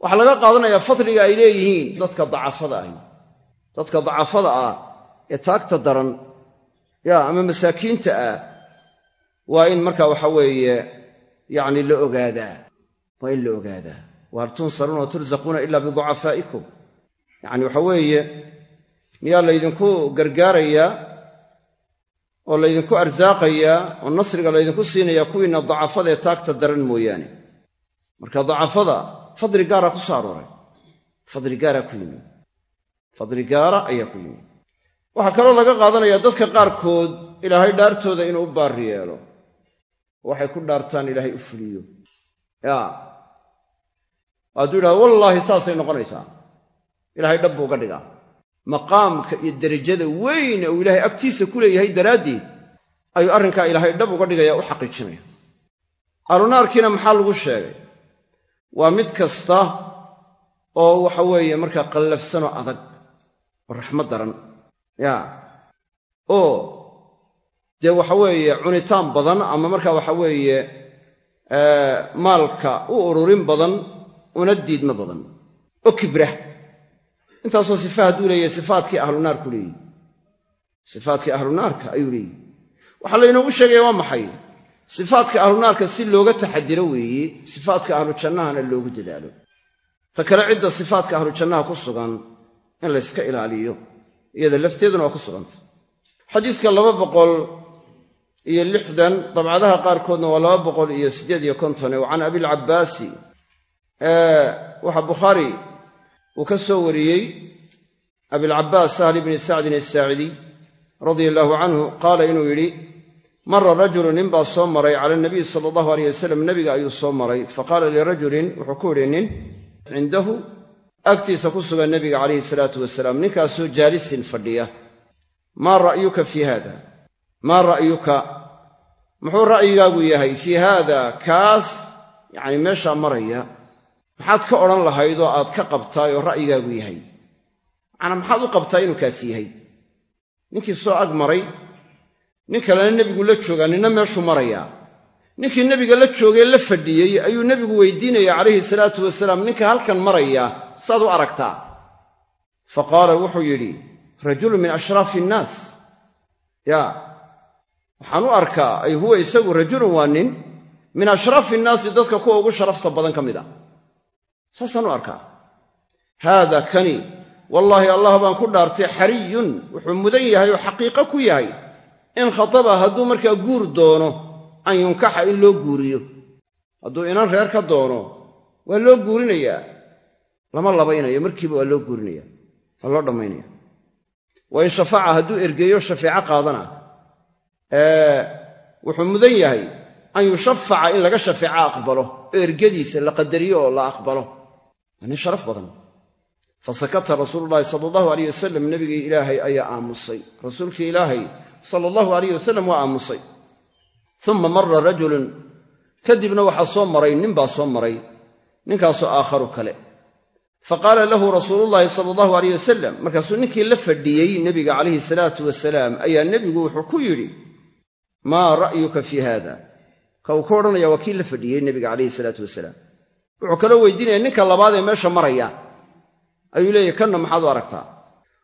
Waxaa laga qaadanayaa fadliga ay leeyihiin dadka dacafada ahi. Dadka dacafada ah ee taagta daran yaa ama masaakiinta ah waa in marka waxa weeye yacni la ogaadaa. Waa in la ogaadaa. Wahal tunsaruuna wa tursaquuna ila biducafaa'ikum. Yacni waxa weeye miyaa laydinku gargaarayaa oo laydinku arsaaqayaa oo nasriga laydinku siinayaa kuwiinna dacafada ee taagta daran mooyaane. Marka dacafada fadli gaara ku soo arooray. Fadli gaaraa ku yimi fadli gaara ayaa ku yimi waxaa kaloo laga qaadanayaa dadka qaarkood ilaahay dhaartooda inuu u baarri yeelo. Waxay ku dhaartaan ilaahay u fuliyo. Yaa hadduu yidhahdo wallaahi saasay noqonaysaa. Ilaahay dhab buu uga dhigaa. Maqaamka iyo derajada weyne uu ilaahay agtiisa ku leeyahay daraaddeed ayuu arrinkaa ilaahay dhab uga dhigaya u xaqiijinaya. Ahlunaarkiina maxaa lagu sheegay? Waa mid kasta oo waxa weeye markaa qallafsanoo adag oo raxmad daran ya. Oo dee waxa weeye cunitaan badan ama markaa waxa weeye maalka u ururin badan una diidmo badan. Oo kibra intaasoo sifa hadduu leeyahay sifaatkii ahlunaarku leeyihi. Sifaatkii ahlunaarka ayuu leeyihi. Waxaa laynoogu sheegaya waa maxay? Sifaatka ahlunaarka si looga taxadiro weeye sifaatka ahlu jannahana loogu dadaalo. Ta kale cidda sifaatka ahlu jannaha ku sugan in layska ilaaliyo iyada lafteeduna waa ku sugantay xadiiska laba boqol iyo lixdan dabcadaha qaarkoodna waa laba boqol iyo siddeed iyo kontone wa can abilcabbaasi waxaa bukhaari uu ka soo wariyey abilcabbaas sahl ibni sacdin asaacidiy radia allaahu canhu qaala inuu yidhi mara rajulu nin baa soo maray cala nabiy sala allahu aleyh wasalam nebiga ayuu soo maray. Faqaala lirajulin wuxuu ku yidhi nin cindahu agtiisa ku sugan nebiga calayhi salaatu wasalaam ninkaasoo jaalisin fadhiya. Maa ra'yuka fii haada? Maa ra'yuka? Muxuu ra'yigaagu yahay fii haada kaas yacni meeshaa maraya. Maxaad ka odhan lahayd oo aad ka qabtaay oo ra'yigaagu yahay. Macnaa maxaad u qabtaa inuu kaasi yahay? Ninkii soo ag maray nin kalena nebigu la joogaa ninna meeshuu marayaa ninkii nebiga la joogee la fadhiyey ayuu nebigu weydiinaya calayhi salaatu wasalaam ninka halkan maraya saad u aragtaa? Fa qaala wuxuu yidhi rajulun min ashraafi innaas yaa waxaan u arkaa ay huwa isagu rajulun waa nin. Min ashraafi innaasi dadka kuwa ugu sharafta badan ka mid a saasaan u arkaa. Haada kani wallaahi allah baan ku dhaartay xariyun wuxuu mudan yahay oo xaqiiqo ku yahay. In khataba hadduu markaa guur doono an yunkaxa in loo guuriyo. Hadduu inan reer ka doono waa loo guurinayaa. Lama labaynayo markiiba waa loo guurinaya waa loo dhammaynaya wa in shafaca hadduu ergeeyo shafeeco qaadana. Wuxuu mudan yahay an yushafaca in laga shafeeco aqbalo oo ergadiisa la qadariyo oo la aqbalo. Waa nin sharaf badan. Fasakata rasuulu llaahi sala allahu aleyh wasalam nebigii ilaahay ayaa aamusay. Rasuulkii ilaahay sala allahu aleyh wasalam waa aamusay uma mara rajulun. Kadibna waxaa soo maray nin baa soo maray ninkaasoo aakharu kale. Fa qaala lahu rasuulullaahi sala allahu aleyh wasalam markaasuu ninkii la fadhiyey nebiga calayhi salaatu wasalaam ayaa nebigu wuxuu ku yidhi maa ra'yuka fii haada ka uu ku odhanaya waa kii la fadhiyey nebiga calayhi salaatu wasalaam. Wuxuu kaloo weydiinaya ninka labaad ee meesha maraya. Ayuu leeyahy kanna maxaad u aragtaa?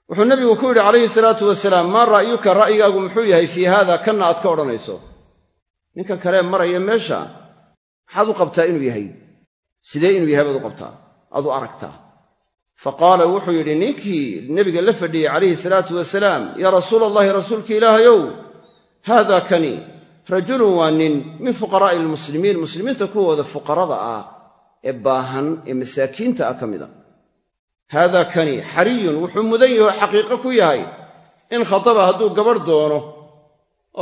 Wuxuu nebigu ku yidhi calayhi salaatu wasalaam maa ra'yuka ra'yigaagu muxuu yahay fii haada kanna aad ka odhanayso ninkan kalee maraya meesha maxaad u qabtaa inuu yahay? Sidee inuu yahay baad u qabtaa? Aad u aragtaa? Fa qaala wuxuu yidhi ninkii nebiga la fadhiyey calayhi salaatu wasalaam yaa rasuula allahi rasuulki ilaahayow haada kani rajulun waa nin min fuqaraa'i almuslimiin muslimiinta kuwooda fuqarada ah ee baahan ee masaakiinta ah ka mid a. Haada kani xariyun wuxuu mudan yaho xaqiiqo ku yahay. In khataba hadduu gabadh doono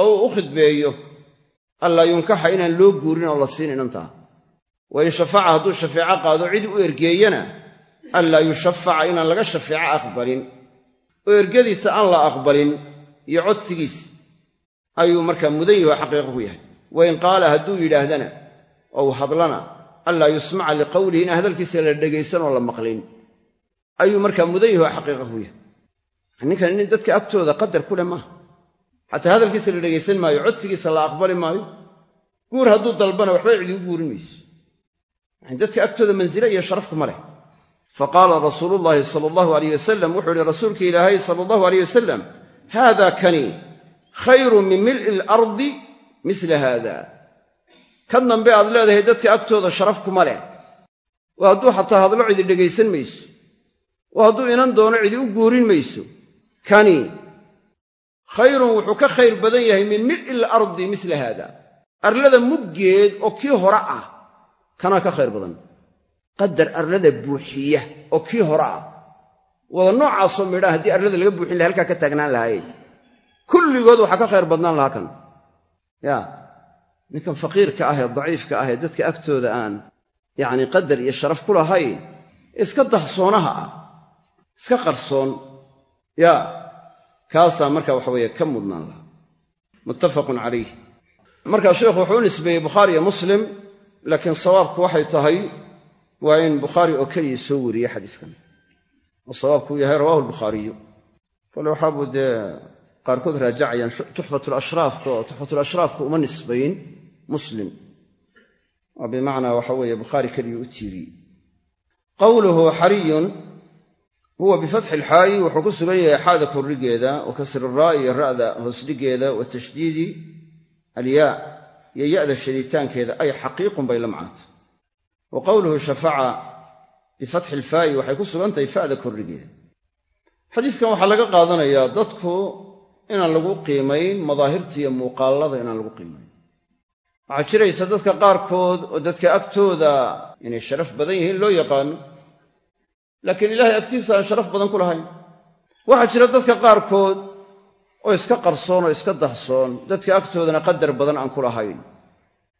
oo uu u khidbeeyo allaa yunkaxa inaan loo guurin oo la siin inantaa wa in shafaca hadduu shafeeco qaado cid u ergeeyana anlaa yushafaca inaan laga shafeeco aqbalin. Oo ergadiisa aan la aqbalin iyo codsigiisa ayuu markaa mudan yaho xaqiiqo ku yahay. Wa in qaala hadduu yidhaahdana ou hadlana anlaa yusmaca liqowlihi inaan hadalkiisa la dhegaysan oo la maqlin. Ayuu markaa mudan yaho xaqiiqa ku yahay. Ninkan nin dadka agtooda qadar ku leh maaha xataa hadalkiisa la dhegaysan maayo codsigiisa la aqbali maayo. Guur hadduu dalbana waxba cidi u guurin mayso yani dadka agtooda mansile iyo sharafku ma leh. Fa qaala rasuulu llaahi sala allahu alayh wasalam wuxuu ihi rasuulka ilaahay sala allahu alayh wasalam haada kani khayrun min mil'i alardi misla haada ka dambe aad leedahay dadka agtooda sharaf kuma leh. Oo hadduu xataa hadlo cidi dhegaysan mayso. Oo hadduu inan doono cidi u guurin mayso. Kani khayrun wuxuu ka khayr badan yahay min mil'i alardi misla haada. Arlada muggeed oo kii hore ah kanaa ka khayr badan. Qadar arlada buuxiya oo kii hore ah. Wada noocaasoo midhaa haddii arlada laga buuxin laha halkaa ka taagnaan lahaayeen kulligood waxaa ka khayr badnaan lahaa kan. Ya ninkan faqiirka ah ee daciifka ah ee dadka agtooda aan yacni qadar iyo sharaf ku lahayn iska dahsoonaha ah iska qarsoon. Ya kaasaa marka waxa weeye ka mudnaan lahaa. Muttafaqun calayh markaa sheikhu wuxuu nisbeeyey bukhaari iyo muslim laakiin sawaabku waxay tahay waa in bukhaari oo keliya soo weriye xadiiskan. Oo sawaabku uu yahay rawahu albukhaariyu kole waxaabuu dee qaarkood raajacayaan tuxfatulashraafka oo tuxfatulashraafka uma nisbayn muslim. Waa bimacnaa waxa weeye bukhaari keliya u tiiriyey. Qowluhu xariyun huwa bifatxi ilxaayi wuxuu ku sugan yahay xaada korrigeeda wa kasri raa'i iyo ra'da hoosdhigeeda wa tashdiidi alyaa iyo ya'da shaditaankeeda ay xaqiiqun bay la macnata. Wa qowluhu shafaca bifatxi ilfaa'i waxay ku sugan tahay fa'da korrigeeda. Xadiiskan waxaa laga qaadanayaa dadku inaan lagu qiimayn madaahirta iyo muuqaallada inaan lagu qiimayn. Waxaa jiraysa dadka qaarkood oo dadka agtooda inay sharaf badan yihiin loo yaqaano laakiin ilaahay agtiisa aan sharaf badan ku lahayn. Waxaa jira dadka qaarkood oo iska qarsoon oo iska dahsoon dadka agtoodana qadar badan aan ku lahayn.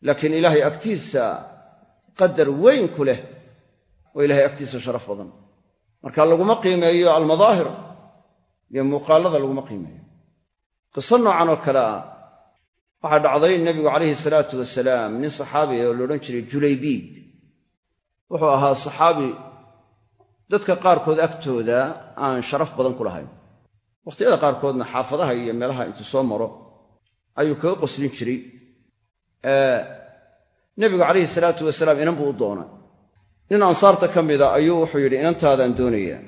Laakiin ilaahay agtiisa qadar weyn ku leh oo ilaahay agtiisa sharaf badan. Marka laguma qiimeeyo almadaahir iyo muuqaallada laguma qiimeeyo. Qiso noocan oo kale ah waxaa dhacday nebigu calayhi salaatu wasalaam nin saxaabi oo laodhan jiray julaybiib wuxuu ahaa saxaabi dadka qaarkood agtooda aan sharaf badan ku lahayn. Wakhtiyada qaarkoodna xaafadaha iyo meelaha intuu soo maro ayuu kaga qoslin jiray. Nebigu calayhi salaatu wasalaam inan buu u doonay. Nin ansaarta ka mida ayuu wuxuu yidhi inantaadaan doonayaa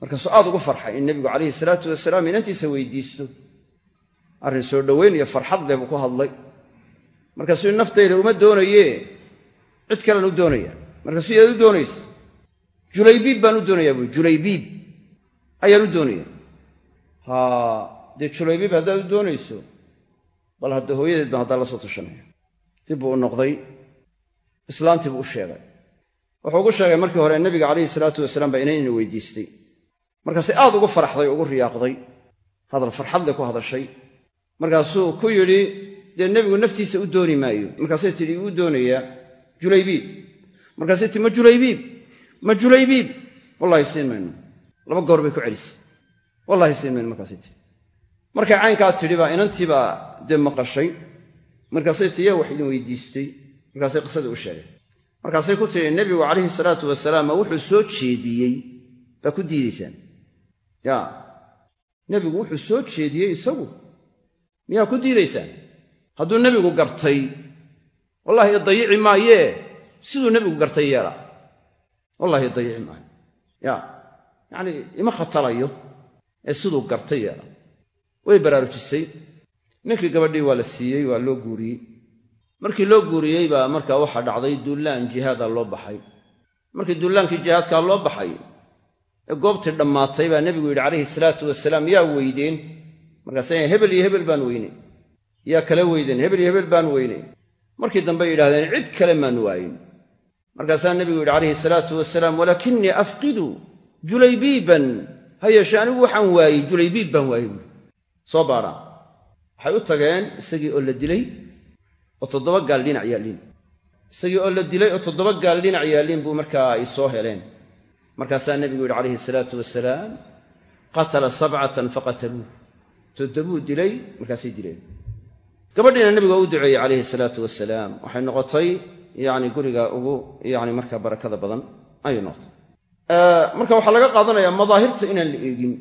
markaasuu aad ugu farxay in nebigu calayhi salaatu wasalaam inantiisa weydiisto. Arrin soo dhoweyn iyo farxad leh buu ku hadlay. Markaasuu naftayda uma doonayee cid kalean u doonaya markaasuu yaad u doonaysa julaybiib baan u doonayaa bui julaybiib ayaan u doonaya haa dee julaybiib haddaad u doonayso bal hadda hooyadeed baan haddaa la soo tashanaya dib buu u noqday islaantii buu u sheegay. Wuxuu ugu sheegay markii hore nebiga calayhi salaatu wasalaam baa inanina weydiistay. Markaasay aad ugu faraxday ugu riyaaqday hadal farxadle ku hadashay. Markaasuu ku yidhi dee nebigu naftiisa u dooni maayo. Markaasay tidhi uu doonayaa julaybiib. Markaasay tii ma julaybiib wallahi siin mayno laba goor bay ku celisay wallahi siin mayno markaasay tii markay caynkaa tidhi baa inantiibaa dee maqashay markaasay tii wax idin weydiistay. Markaasay qisadii u sheegay. Markaasay ku tidhi nebigu calayhi salaatu wasalaam ma wuxuu soo jeediyey. Baa ku diidaysaan. Ya. Nebigu wuxuu soo jeediyey isagu. Miyaa ku diidaysaan? Hadduu nebigu gartay. Wallahi idayici maayee. Siduu nebigu gartay yeela wallahi idayici maayo ya yacnii ima khatalayo ee siduu gartay yeela. Way baraarujisay. Ninkii gabadhii waa la siiyey waa loo guuriyey. Markii loo guuriyey baa markaa waxaa dhacday dullaan jihaada loo baxay. Markii dullaankii jihaadkaa loo baxay ee goobtii dhammaatay baa nebigu yidhi calayhi salaatu wasalaam yaa weydeen. Markaasa hebel iyo hebel baan weyney yaa kala weydeen hebel iyo hebel baan weyney markii dambe yidhahdeen cid kale maan waayin markaasaa nebigu yidhi calayhi salaatu wasalaam walaakinii afqidu julaybiiban ha yeeshee anigu waxaan waayey julaybiib baan waayey. Buui soo baadhaa waxay u tageen isagii oo la dilay oo toddoba gaal dhinac yaalliin isagii oo la dilay oo toddoba gaal dhinac yaalliin buu markaa ay soo heleen. Markaasaa nebigu yidhi calayhi salaatu wasalaam qatala sabcatan faqataluuh toddobuu dilay markaasay dileen. Gabadhiina nebigu waa u duceeyey calayhi salaatu wasalaam waxay noqotay yacni guriga ugu yacni markaa barakada badan ayay noqotay marka waxaa laga qaadanayaa madaahirta inaan la eegin.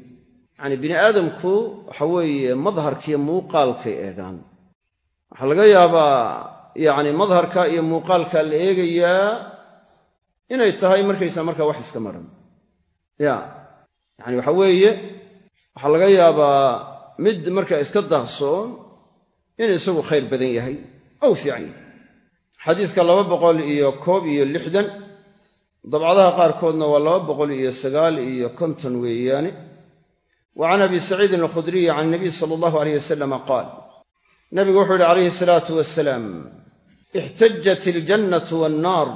Yacni bini aadamku waxa weeye madharkiiyo muuqaalkay eegaan. Waxaa laga yaabaa yacni madharka iyo muuqaalka la eegayaa inay tahay markaysa markaa wax iska maran. Ya yacani waxa weeye waxaa laga yaabaa mid markaa iska dahsoon inuu isagu khayr badan yahay. Ou fiican. yahay xadiiska laba boqol iyo koob iyo lixdan dabcadaha qaarkoodna waa laba boqol iyo sagaal iyo konton weeyaane wa can abi saciidin alkhudriyi can nabiy sala allahu aleyh wasalama qaal nabigu wuxuu yihi calayhi salaatu wasalaam ixtajat iljannatu waannaar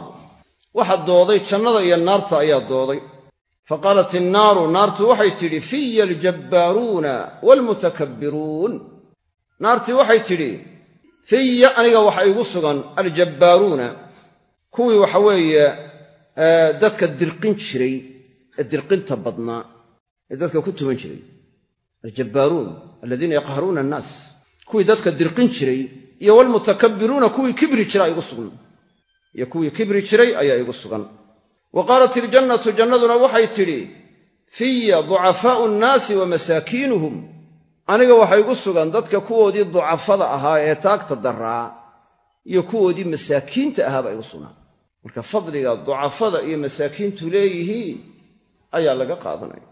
waxaa dooday jannada iyo naarta ayaa dooday. Fa qaalat innaaru naartu waxay tidhi fiya aljabbaaruuna waalmutakabbiruun naartii waxay tidhi fiya aniga waxa igu sugan aljabbaaruuna kuwii waxa weeye dadka dirqin jiray ee dirqinta badnaa ee dadka ku tuman jiray. Aljabbaaruun aladiina yaqharuuna annaas. Kuwii dadka dirqin jiray iyo waalmutakabbiruuna kuwii kibri jiraa igu sugan. Iyo kuwii kibri jiray ayaa igu sugan. Wa qaalat iljannatu jannaduna waxay tidhi fiya ducafaa'u nnaasi wa masaakiinuhum aniga waxa igu sugan dadka kuwoodii ducafada ahaa ee taagta daraa iyo kuwoodii masaakiinta ahaabaa igu sugnaa marka fadliga ducafada iyo masaakiintu leeyihiin ayaa laga qaadanaya.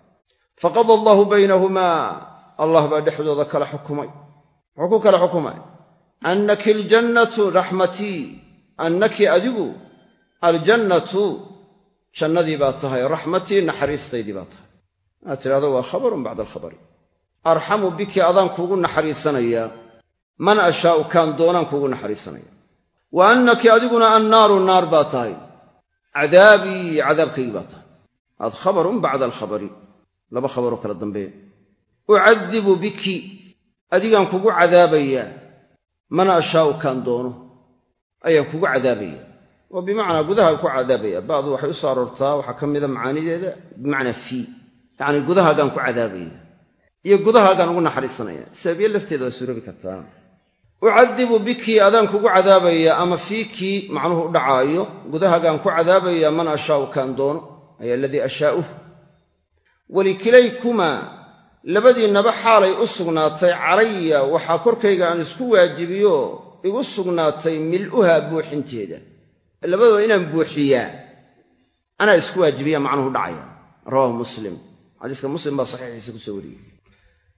Faqada allaahu baynahumaa allah baa dhexdooda kala xukumay. Muxuu ku kala xukumay annaki aljannatu raxmatii annaki adigu aljannatu jannadii baa tahay raxmatii naxariistaydii baa tahay. Inaad tidhahdo waa khabarun bacda alkhabari arxamu biki adaan kuugu naxariisanayaa man ashaa'u kaan doonaan kuugu naxariisanaya. Wa annaki adiguna annaaru naar baa tahay. Cadaabii cadaabkaygii baa tahay. Aad khabarun bacda alkhabari. Laba khabaroo kala dambeeya ucadibu biki. Adigaan kugu cadaabayaa man ashaa'u kaan doono. Ayaan kugu cadaabaya. Oo bimacnaa gudaha ku cadaabaya. Ba'du waxay u soo aroortaa waxaa ka mida macaanideeda bimacnaa fii. Yacni gudahaagaan ku cadaabaya iyo gudahaagaan ugu naxariisanaya. Sababiye lafteeda waa suuroobi kartaa. Ucadibu biki adaan kugu cadaabaya ama fiikii macnuhu u dhacaayo gudahaagaan ku cadaabaya man ashaa'u kaan doono ay aladii ashaa'uh walikilaykumaa labadiinnaba xaalay u sugnaatay calaya waxaa korkayga aan isku waajibiyo igu sugnaatay mil'uha buuxinteeda. Labadaba inaan buuxiyaa anaa isku waajibiya macnuhu dhacaya. Rawaahu muslim. Xadiiska muslim baa saxiixiisa ku soo wariyey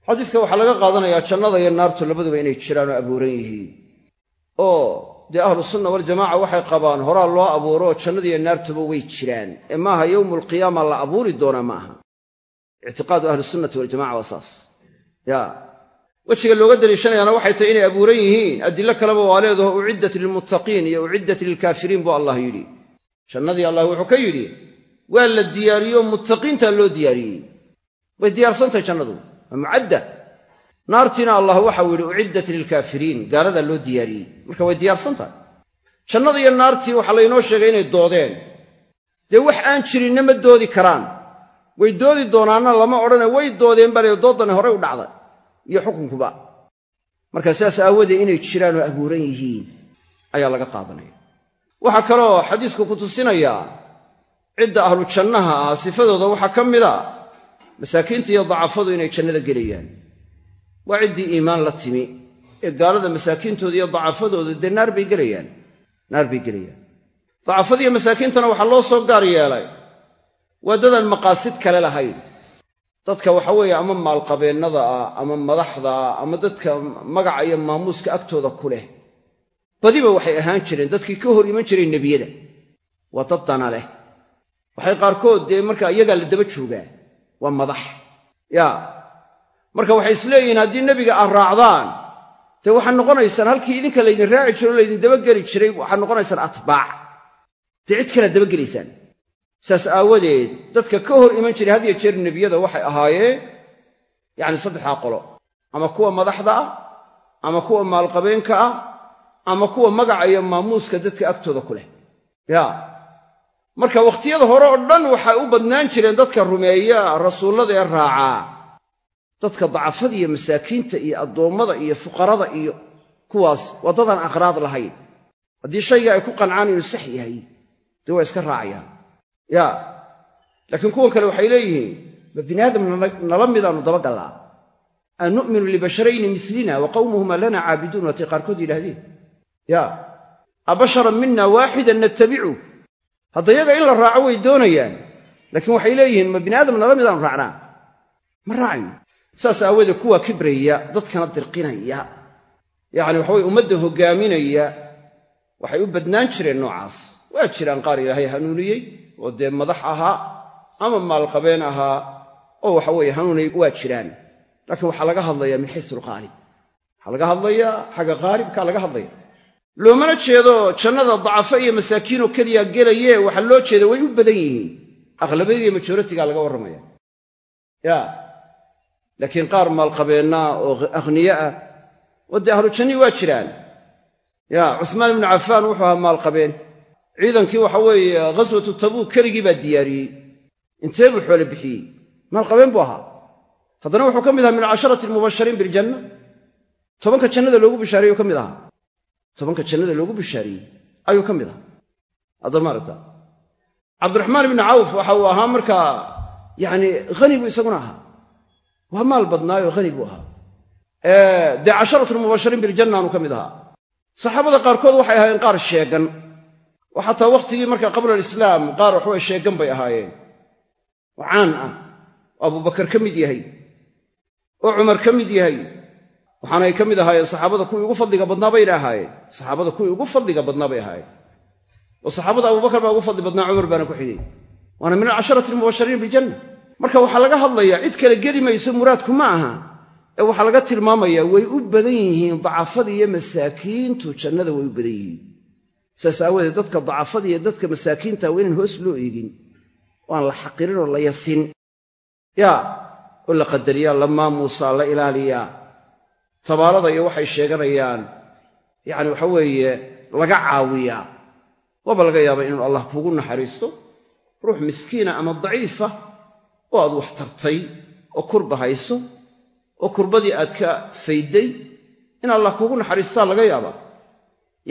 xadiiska waxaa laga qaadanayaa jannada iyo naartu labaduba inay jiraan oo abuuran yihiin. Oo dee ahlu sunna waljamaca waxay qabaan horaa loo abuuro oo jannadiiyo naartuba way jiraan. Ee maaha yowmulqiyaama la abuuri doonaa ma aha ictiqaadu ahlisunnati waljamaca waa saas. Ya. Wejiga looga daliishanayaana waxay tahay inay abuuran yihiin. Adilo kaleba waa leedaho uciddat lilmuttaqiin iyo uciddat lilkaafiriin buu allah yidhi. Jannadii allah wuxuu ka yidhi waa la diyaariyo muttaqiintaa loo diyaariyey. Way diyaarsantahay jannadu waa mucadda naartiina allah waxau yidhi uciddat lilkaafiriin. Gaaladaa loo diyaariyey. Marka way diyaarsan tahay jannada iyo naartii waxaa laynoo sheegay inay doodeen. Dee wax aan jirinna ma doodi karaan. Way doodi doonaanna lama odhane way doodeen bale doodani horey u dhacday. Iyo xukunkuba. Marka sidaas aawoodee inay jiraan oo abuuran yihiin ayaa laga qaadanaya. Waxaa kaloo xadiisku ku tusinayaa cidda ahlu jannaha ah sifadooda waxaa ka mid a masaakiinta iyo dacafadu inay jannada gelayaan. Waa ciddii iimaan la timi ee gaalada masaakiintooda iyo dacafadooda dee naar bay gelayaan. Naar bay gelayaan. Dacafadiiyo masaakiintana waxaa loo soo gaar yeelay. Waa dadaan maqaasid kale lahayn. Dadka waxa weeye ama maalqabeennada ah ama madaxda ah ama dadka magaca iyo maamuuska agtooda ku leh. Badiba waxay ahaan jireen dadkii ka hor iman jiray nebiyada. Waa dad dana leh. Waxay qaarkood dee markaa iyagaa la daba joogaa waa madax. Yaa marka waxay isleeyihiin haddii nebiga aad raacdaan dee waxaad noqonaysaan halkii idinka laydin raaci jiro o laydin dabageli jiray waxaad noqonaysaan atbaac. Dee cid kalead dabagelaysaan. Saas aawadeed dadka ka hor iman jiray had iyo jeer nebiyada waxay ahaayeen yacni saddexdaa qolo ama kuwa madaxda ah ama kuwa maalqabeenka ah ama kuwa magaca iyo maamuuska dadka agtooda ku leh. Ya marka wakhtiyada hore oo dhan waxay u badnaan jireen dadka rumeeya rasuullada ee raacaa dadka dacafada iyo masaakiinta iyo addoommada iyo fuqarada iyo kuwaas waa dadaan lahayn. Haddii shayga ay ku qancaan inuu sax yahay dee waa iska raacayaan. Ya laakiin kuwan kale waxay leeyihiin ma bini aadam nala midaannu dabagallaa? An nu'minu libasharayni mislina wa qawmuhuma lana caabiduun waatay qaarkood yidhaahdeen. Ya abasharan mina waaxidan nattabicu hadda yaga in la raaco way doonayaan. Laakiin waxay leeyihiin ma bini aadam nala midaanu raacnaa? Ma raacayno. Saas aawoodee kuwaa kibraya dadkana dirqinaya. Yacni waxaweye ummadda hoggaaminaya waxay u badnaan jireen noocaas. Waa jiraan qaar ilaahay hanuuniyey oo dee madax ahaa ama maalqabeen ahaa oo waxa weeye hanuunay waa jiraan. Laakiin waxaa laga hadlayaa min xaysu alqaalib. Waxaa laga hadlayaa xagga qaalibkaa laga hadlaya loomana jeedo jannada dacafo iyo masaakiinoo keliya gelaye waxaa loo jeeda way u badan yihiin. Aqlabiyadiiyo majoratigaa laga warramaya. Ya. Laakiin qaar maalqabeennaa oo akhniye ah oo dee ahlu jannii waa jiraan. Ya cuhmaan ibnu cafaan wuxuu ahaa maalqabeen. Ciidankii waxa weeye ghaswatu tabuuk keligii baa diyaariyey. Intee buu xoole bixiyey? Maalqabeen buu ahaa. Haddana wuxuu ka mid ahaa min casharati almubashariin biljanna tobanka jannada loogu bishaariyey ka mid ahaa tobanka jannada loogu bishaariyey ayuu ka mid ahaa hadda maaragta cabdiraxmaan ibnu cawf waxa uu ahaa markaa yacni hani buu isaguna ahaa. Waa maal badnaayoo hani buu ahaa dee casharatu almubashariin biljannaanu ka mid ahaa. Saxaabada qaarkood waxay ahaayeen qaar sheegan. Oo xataa wakhtigii marka qabla alislaam qaar waxaweye sheegan bay ahaayeen. Oo caan ah. Oo abubakar ka mid yahay. Oo cumar ka mid yahay waxaanay ka mid ahaayeen saxaabada kuwii ugu fadliga badnaa bayna ahaayeen saxaabada kuwii ugu fadliga badnaa bay ahaayeen. oo saxaabada abubakar baa ugu fadli badnaa cumar baana ku xigay waana min alcasharati almubashariin biljanna. marka waxaa laga hadlayaa cid kale geli mayso muraadku ma aha ee waxaa laga tilmaamayaa way u badan yihiin dacafada iyo masaakiintu jannada way u badan yihiin. saas aawadeed dadka dacafada iyo dadka masaakiinta waa inaan hoos loo eegin. oo aan la xaqirin oo la yasin. yaa oo la qadariyaa la maamuusaa la ilaaliyaa tabaalada iyo waxay sheeganayaan yacni waxa weeye laga caawiyaa. Waaba laga yaabaa inuu allah kuugu naxariisto ruux miskiina ama daciifa oo aad wax tartay oo kurba hayso oo kurbadii aad ka fayday in allah kuugu naxariistaa laga yaabaa.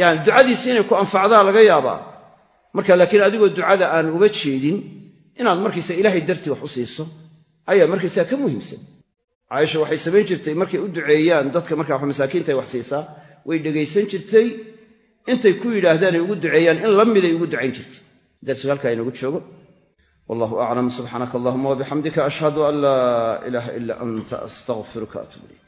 Yacani ducadiisi inay ku anfacdaa laga yaabaa. Marka laakiin adigoo ducada aan uga jeedin inaad markiisa ilaahay dartii wax u siiso ayaa markaysaa ka muhiimsan caaisha waxay samayn jirtay markay u duceeyaan dadka markaa masaakiinta ay wax siisaa way dhegaysan jirtay intay ku yidhaahdaan ay ugu duceeyaan in la miday ugu ducayn jirtay. Darsigu halkaa inagu joogo. Wallahu aclam subxaanaka allahuma wabixamdika ashhadu an laa ilaaha ila anta astaqfiruka ilayk